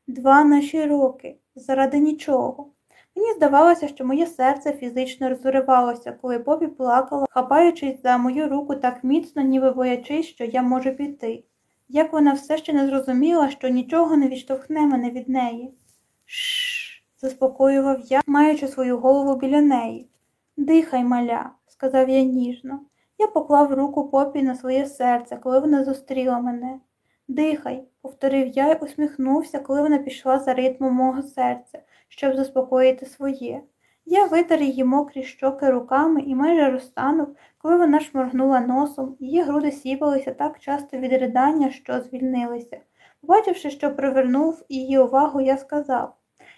два наші роки, заради нічого. Мені здавалося, що моє серце фізично розривалося, коли Бобі плакала, хапаючись за мою руку так міцно, ніби боячись, що я можу піти. Як вона все ще не зрозуміла, що нічого не відштовхне мене від неї. Шш заспокоював я, маючи свою голову біля неї. Дихай, маля, сказав я ніжно. Я поклав руку попі на своє серце, коли вона зустріла мене. Дихай, повторив я й усміхнувся, коли вона пішла за ритмом мого серця, щоб заспокоїти своє. Я витер її мокрі щоки руками і майже розтанув, коли вона шморгнула носом, її груди сіпалися так часто від ридання, що звільнилися. Побачивши, що привернув її увагу, я сказав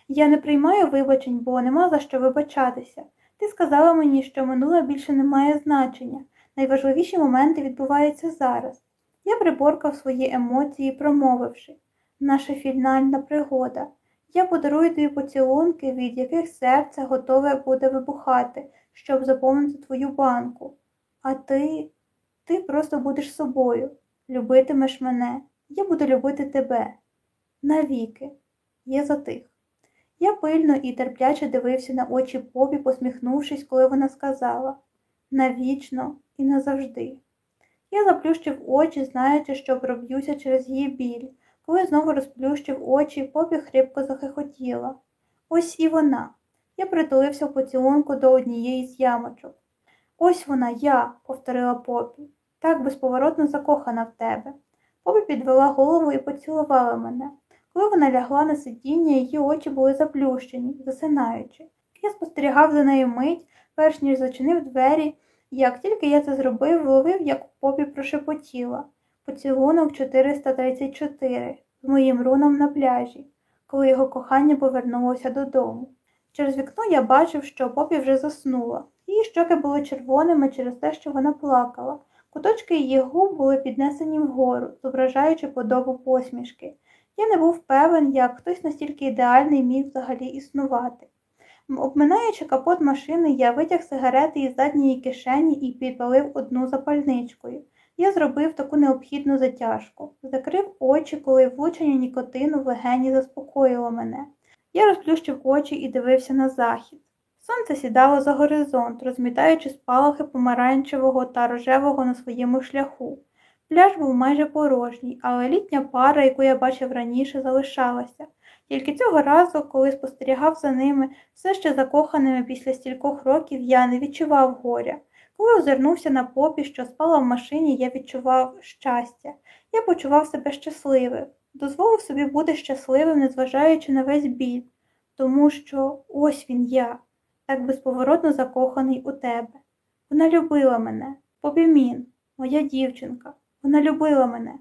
Я не приймаю вибачень, бо нема за що вибачатися. Ти сказала мені, що минуле більше не має значення. Найважливіші моменти відбуваються зараз. Я приборкав свої емоції, промовивши наша фінальна пригода. Я подарую тобі поцілунки, від яких серце готове буде вибухати, щоб заповнити твою банку. А ти, ти просто будеш собою, любитимеш мене, я буду любити тебе. Навіки. Я затих. Я пильно і терпляче дивився на очі Побі, посміхнувшись, коли вона сказала навічно і назавжди. Я заплющив очі, знаючи, що проб'юся через її біль. Коли знову розплющив очі, Попі хрипко захихотіла. Ось і вона. Я притулився в поцілунку до однієї з ямочок. Ось вона, я, повторила Попі, так безповоротно закохана в тебе. Попі підвела голову і поцілувала мене. Коли вона лягла на сидіння, її очі були заплющені, засинаючи. Я спостерігав за нею мить, перш ніж зачинив двері, як тільки я це зробив, вловив, як Попі прошепотіла. Поцілунок 434 з моїм руном на пляжі, коли його кохання повернулося додому. Через вікно я бачив, що Попі вже заснула. Її щоки були червоними через те, що вона плакала. Куточки її губ були піднесені вгору, зображаючи подобу посмішки. Я не був певен, як хтось настільки ідеальний міг взагалі існувати. Обминаючи капот машини, я витяг сигарети із задньої кишені і підпалив одну запальничкою. Я зробив таку необхідну затяжку, закрив очі, коли влучення нікотину в легені заспокоїло мене. Я розплющив очі і дивився на захід. Сонце сідало за горизонт, розмітаючи спалахи помаранчевого та рожевого на своєму шляху. Пляж був майже порожній, але літня пара, яку я бачив раніше, залишалася. Тільки цього разу, коли спостерігав за ними, все ще закоханими після стількох років, я не відчував горя. Коли озирнувся на попі, що спала в машині, я відчував щастя. Я почував себе щасливим, дозволив собі бути щасливим, незважаючи на весь біль, тому що ось він я, так безповоротно закоханий у тебе. Вона любила мене, Побімін, моя дівчинка, вона любила мене.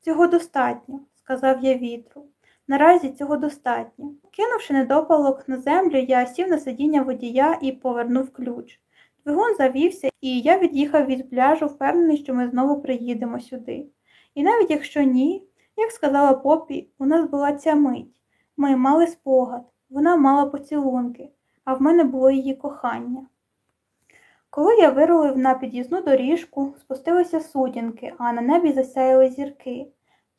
Цього достатньо, сказав я вітру. Наразі цього достатньо. Кинувши недопалок на землю, я сів на сидіння водія і повернув ключ. Двигун завівся, і я від'їхав від пляжу, впевнений, що ми знову приїдемо сюди. І навіть якщо ні, як сказала попі, у нас була ця мить. Ми мали спогад, вона мала поцілунки, а в мене було її кохання. Коли я вирулив на під'їзну доріжку, спустилися сутінки, а на небі засяяли зірки.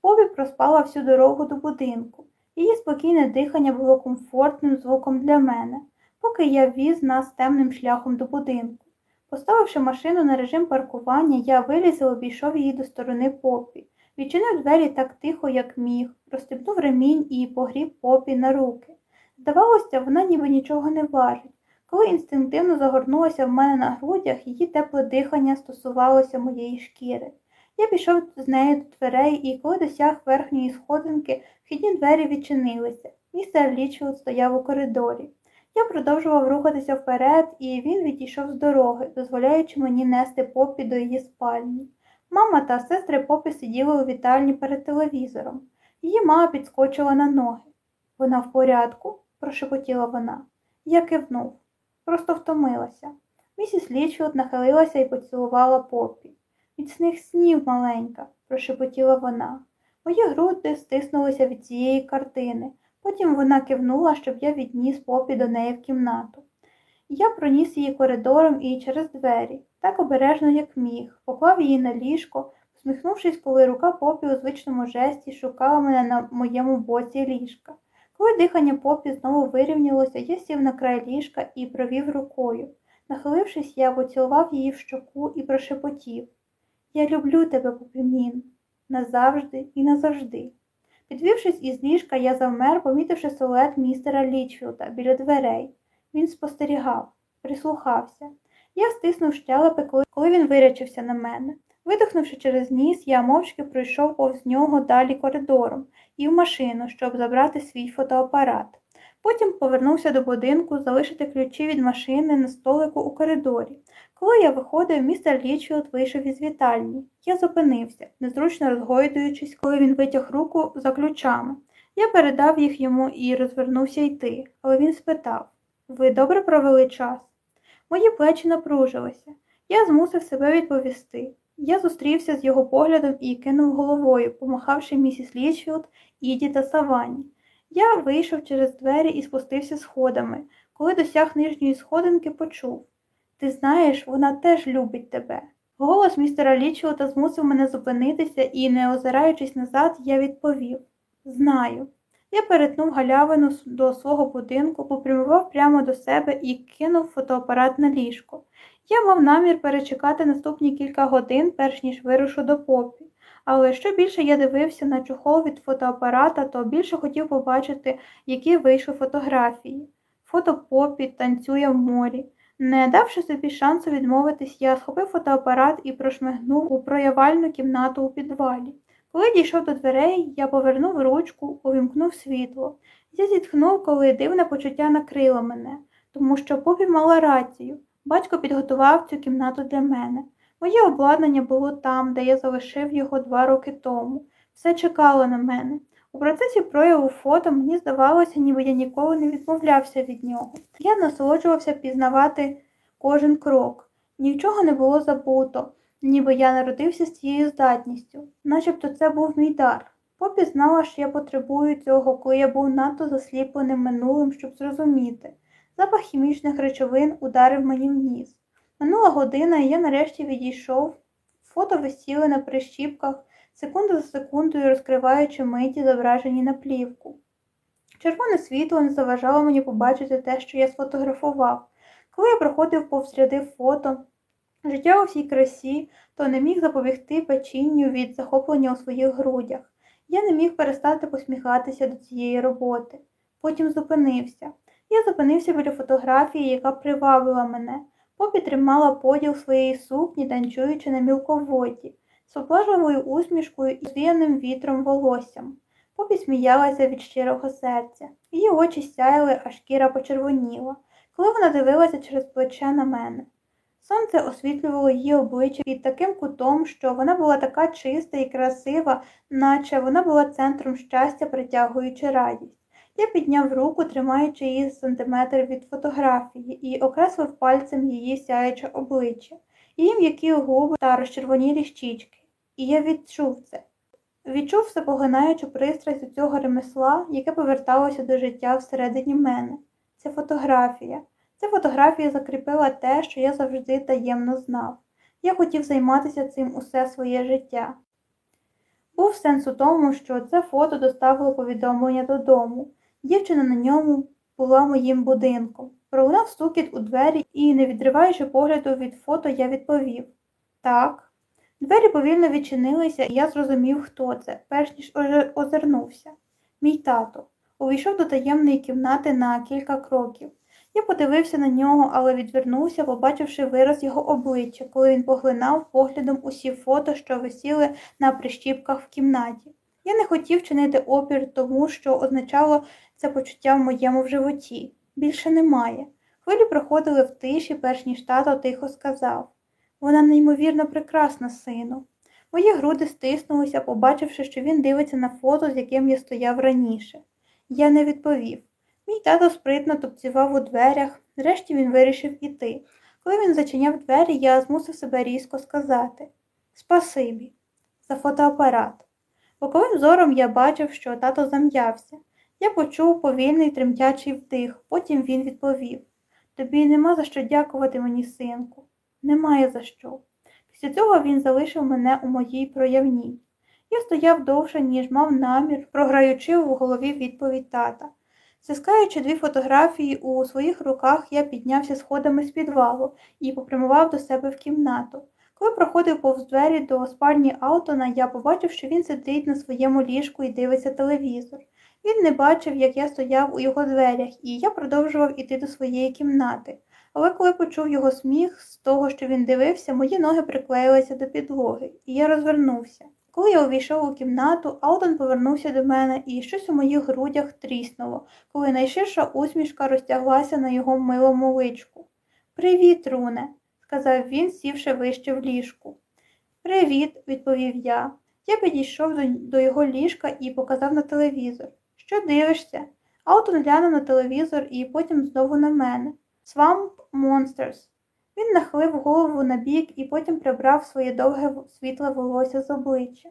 Побі проспала всю дорогу до будинку. Її спокійне дихання було комфортним звуком для мене поки я віз нас темним шляхом до будинку. Поставивши машину на режим паркування, я виліз і обійшов її до сторони Поппі, відчинив двері так тихо, як міг, розстебнув ремінь і згріб Поппі на руки. Здавалося, вона ніби нічого не важить. Коли інстинктивно загорнулася в мене на грудях, її тепле дихання стосувалося моєї шкіри. Я пішов з нею до дверей і, коли досяг верхньої сходинки, вхідні двері відчинилися. Містер Лічфілд стояв у коридорі. Я продовжував рухатися вперед, і він відійшов з дороги, дозволяючи мені нести Поппі до її спальні. Мама та сестри Поппі сиділи у вітальні перед телевізором. Її мама підскочила на ноги. Вона в порядку? прошепотіла вона. Я кивнув. Просто втомилася. Місіс Лічфілд нахилилася і поцілувала Поппі. Міцних снів маленька, прошепотіла вона. Мої груди стиснулися від цієї картини. Потім вона кивнула, щоб я відніс попі до неї в кімнату. Я проніс її коридором і через двері, так обережно, як міг, поклав її на ліжко, посміхнувшись, коли рука попі у звичному жесті шукала мене на моєму боці ліжка. Коли дихання попі знову вирівнялося, я сів на край ліжка і провів рукою. Нахилившись, я поцілував її в щоку і прошепотів Я люблю тебе, попімін, назавжди і назавжди. Підвівшись із ліжка, я завмер, помітивши силует містера Лічфілда біля дверей. Він спостерігав, прислухався. Я стиснув щелепи, коли він вирячився на мене. Видихнувши через ніс, я мовчки пройшов повз нього далі коридором і в машину, щоб забрати свій фотоапарат. Потім повернувся до будинку залишити ключі від машини на столику у коридорі. Коли я виходив, містер Лічфілд вийшов із вітальні. Я зупинився, незручно розгойдуючись, коли він витяг руку за ключами. Я передав їх йому і розвернувся йти, але він спитав Ви добре провели час? Мої плечі напружилися. Я змусив себе відповісти. Я зустрівся з його поглядом і кивнув головою, помахавши місіс Лічфілд, Іді та Саванні. Я вийшов через двері і спустився сходами. Коли досяг нижньої сходинки, почув Ти знаєш, вона теж любить тебе. Голос містера Лічфілда змусив мене зупинитися і, не озираючись назад, я відповів Знаю. Я перетнув галявину до свого будинку, попрямував прямо до себе і кинув фотоапарат на ліжко. Я мав намір перечекати наступні кілька годин, перш ніж вирушу до попі. Але що більше я дивився на чохол від фотоапарата, то більше хотів побачити, які вийшли фотографії. Фото попі танцює в морі. Не давши собі шансу відмовитись, я схопив фотоапарат і прошмигнув у проявальну кімнату у підвалі. Коли дійшов до дверей, я повернув ручку, увімкнув світло. Я зітхнув, коли дивне почуття накрило мене, тому що попі мала рацію. Батько підготував цю кімнату для мене. Моє обладнання було там, де я залишив його два роки тому. Все чекало на мене. У процесі прояву фото мені здавалося, ніби я ніколи не відмовлявся від нього. Я насолоджувався пізнавати кожен крок. Нічого не було забуто, ніби я народився з цією здатністю, начебто це був мій дар. Попі знала, що я потребую цього, коли я був надто засліпленим минулим, щоб зрозуміти. Запах хімічних речовин ударив мені в ніс. Минула година, і я нарешті відійшов. Фото висіли на прищіпках, секунду за секундою розкриваючи миті, зображені на плівку. Червоне світло не заважало мені побачити те, що я сфотографував. Коли я проходив повз ряди фото, життя у всій красі, то не міг запобігти печінню від захоплення у своїх грудях. Я не міг перестати посміхатися до цієї роботи. Потім зупинився. Я зупинився біля фотографії, яка привабила мене. Попі тримала поділ своєї сукні, танцюючи на мілководі, з поблажливою усмішкою і звіяним вітром волоссям. Попі сміялася від щирого серця. Її очі сяяли, а шкіра почервоніла, коли вона дивилася через плече на мене. Сонце освітлювало її обличчя під таким кутом, що вона була така чиста і красива, наче вона була центром щастя, притягуючи радість. Я підняв руку, тримаючи її сантиметр від фотографії, і окреслив пальцем її сяюче обличчя, її м'які губи та розчервонілі щічки. І я відчув це. Відчув все поглинаючу пристрасть у цього ремесла, яке поверталося до життя всередині мене. Це фотографія. Ця фотографія закріпила те, що я завжди таємно знав. Я хотів займатися цим усе своє життя. Був сенс у тому, що це фото доставило повідомлення додому. Дівчина на ньому була моїм будинком. Пролунав стукіт у двері і, не відриваючи погляду від фото, я відповів Так. Двері повільно відчинилися, і я зрозумів, хто це, перш ніж озирнувся. Мій тато увійшов до таємної кімнати на кілька кроків. Я подивився на нього, але відвернувся, побачивши вираз його обличчя, коли він поглинав поглядом усі фото, що висіли на прищіпках в кімнаті. Я не хотів чинити опір тому, що означало це почуття в моєму в животі. Більше немає. Хвилі проходили в тиші, перш ніж тато тихо сказав вона неймовірно прекрасна, сину. Мої груди стиснулися, побачивши, що він дивиться на фото, з яким я стояв раніше. Я не відповів. Мій тато спритно топцював у дверях, зрешті він вирішив іти. Коли він зачиняв двері, я змусив себе різко сказати Спасибі, за фотоапарат. Боковим зором я бачив, що тато зам'явся. Я почув повільний тремтячий вдих, потім він відповів Тобі нема за що дякувати мені, синку. Немає за що. Після цього він залишив мене у моїй проявній. Я стояв довше, ніж мав намір, програючи в голові відповідь тата. Стискаючи дві фотографії у своїх руках, я піднявся сходами з підвалу і попрямував до себе в кімнату. Коли проходив повз двері до спальні Алтона, я побачив, що він сидить на своєму ліжку і дивиться телевізор. Він не бачив, як я стояв у його дверях, і я продовжував іти до своєї кімнати. Але коли почув його сміх, з того, що він дивився, мої ноги приклеїлися до підлоги, і я розвернувся. Коли я увійшов у кімнату, Алтон повернувся до мене, і щось у моїх грудях тріснуло, коли найширша усмішка розтяглася на його милому личку. Привіт, Руне, сказав він, сівши вище в ліжку. Привіт, відповів я. Я підійшов до його ліжка і показав на телевізор. Що дивишся? Алтон глянув на телевізор і потім знову на мене. Swamp Monsters. Він нахилив голову на бік і потім прибрав своє довге світле волосся з обличчя.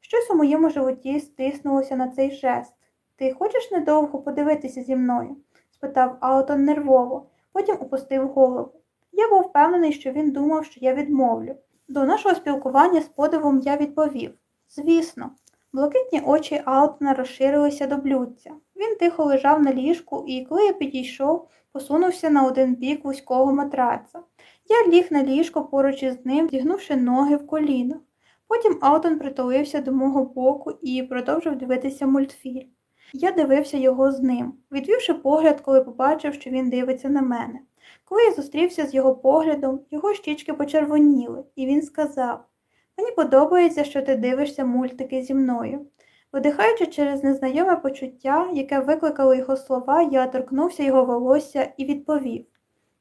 Щось у моєму животі стиснулося на цей жест. Ти хочеш недовго подивитися зі мною? спитав Алтон нервово, потім опустив голову. Я був впевнений, що він думав, що я відмовлю. До нашого спілкування з подивом я відповів Звісно, блакитні очі Алтона розширилися до блюдця. Він тихо лежав на ліжку, і коли я підійшов, посунувся на один бік вузького матраца. Я ліг на ліжко поруч із ним, зігнувши ноги в колінах. Потім Алтон притулився до мого боку і продовжив дивитися мультфільм. Я дивився його з ним, відвівши погляд, коли побачив, що він дивиться на мене. Коли я зустрівся з його поглядом, його щічки почервоніли, і він сказав Мені подобається, що ти дивишся мультики зі мною. Видихаючи через незнайоме почуття, яке викликало його слова, я торкнувся його волосся і відповів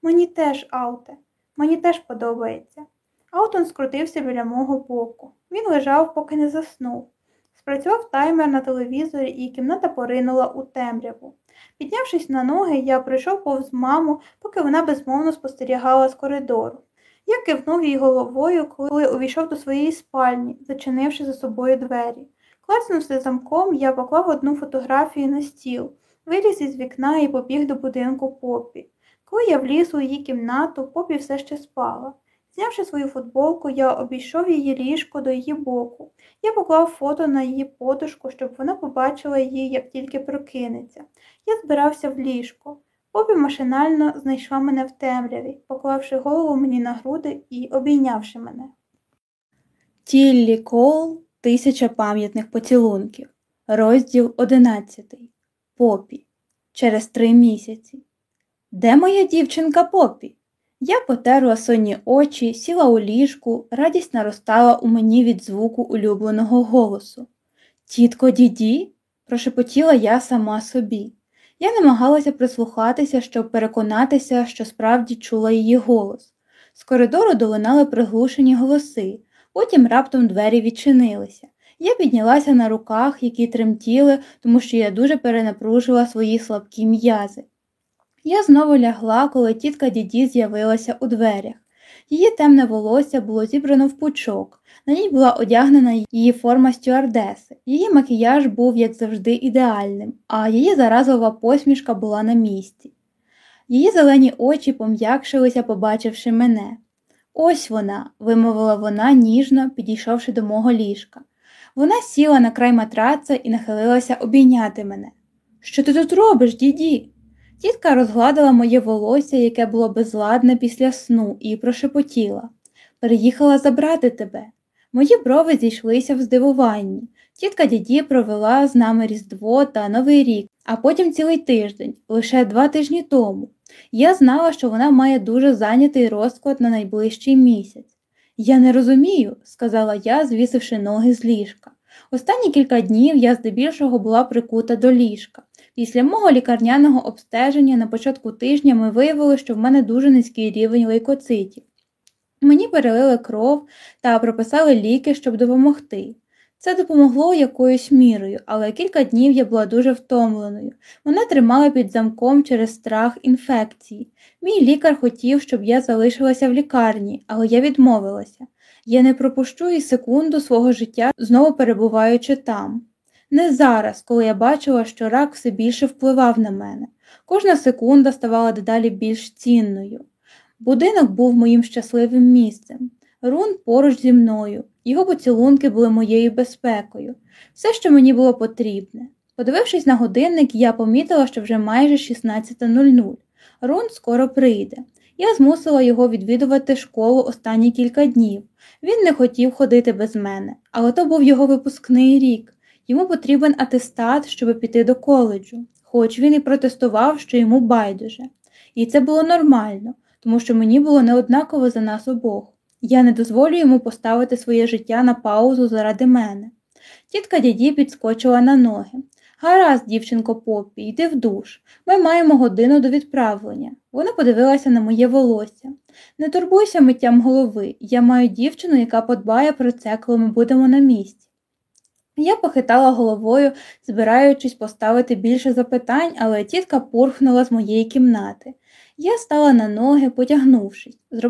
Мені теж, Ауте, мені теж подобається. Аутон скрутився біля мого боку. Він лежав, поки не заснув. Спрацював таймер на телевізорі, і кімната поринула у темряву. Піднявшись на ноги, я пройшов повз маму, поки вона безмовно спостерігала з коридору. Я кивнув їй головою, коли увійшов до своєї спальні, зачинивши за собою двері. Класнувши замком, я поклав одну фотографію на стіл, виліз із вікна і побіг до будинку попі. Коли я вліз у її кімнату, попі все ще спала. Знявши свою футболку, я обійшов її ліжко до її боку. Я поклав фото на її подушку, щоб вона побачила її, як тільки прокинеться. Я збирався в ліжко. Попі машинально знайшла мене в темряві, поклавши голову мені на груди і обійнявши мене. Тіллі Кол Тисяча пам'ятних поцілунків. Розділ одинадцятий. Попі. Через три місяці. Де моя дівчинка Попі? Я потерла сонні очі, сіла у ліжку, радість наростала у мені від звуку улюбленого голосу. Тітко діді? прошепотіла я сама собі. Я намагалася прислухатися, щоб переконатися, що справді чула її голос. З коридору долинали приглушені голоси, потім раптом двері відчинилися. Я піднялася на руках, які тремтіли, тому що я дуже перенапружила свої слабкі м'язи. Я знову лягла, коли тітка діді з'явилася у дверях. Її темне волосся було зібрано в пучок, на ній була одягнена її форма стюардеси. Її макіяж був, як завжди, ідеальним, а її заразова посмішка була на місці. Її зелені очі пом'якшилися, побачивши мене. Ось вона, вимовила вона ніжно, підійшовши до мого ліжка. Вона сіла на край матраца і нахилилася обійняти мене. Що ти тут робиш, діді? Тітка розгладила моє волосся, яке було безладне після сну, і прошепотіла Приїхала забрати тебе. Мої брови зійшлися в здивуванні. Тітка діді провела з нами Різдво та Новий рік, а потім цілий тиждень, лише два тижні тому. Я знала, що вона має дуже зайнятий розклад на найближчий місяць. Я не розумію, сказала я, звісивши ноги з ліжка. Останні кілька днів я здебільшого була прикута до ліжка. Після мого лікарняного обстеження на початку тижня ми виявили, що в мене дуже низький рівень лейкоцитів. Мені перелили кров та прописали ліки, щоб допомогти. Це допомогло якоюсь мірою, але кілька днів я була дуже втомленою. Мене тримали під замком через страх інфекції. Мій лікар хотів, щоб я залишилася в лікарні, але я відмовилася. Я не пропущу і секунду свого життя, знову перебуваючи там. Не зараз, коли я бачила, що рак все більше впливав на мене. Кожна секунда ставала дедалі більш цінною. Будинок був моїм щасливим місцем. Рун поруч зі мною, його поцілунки були моєю безпекою, все, що мені було потрібне. Подивившись на годинник, я помітила, що вже майже 16.00. Рун скоро прийде. Я змусила його відвідувати школу останні кілька днів. Він не хотів ходити без мене, але то був його випускний рік. Йому потрібен атестат, щоб піти до коледжу, хоч він і протестував, що йому байдуже. І це було нормально, тому що мені було неоднаково за нас обох. Я не дозволю йому поставити своє життя на паузу заради мене. Тітка дяді підскочила на ноги. Гаразд, дівчинко Поппі, йди в душ. Ми маємо годину до відправлення. Вона подивилася на моє волосся. Не турбуйся миттям голови. Я маю дівчину, яка подбає про це, коли ми будемо на місці. Я похитала головою, збираючись поставити більше запитань, але тітка пурхнула з моєї кімнати. Я стала на ноги, потягнувшись. Зробивши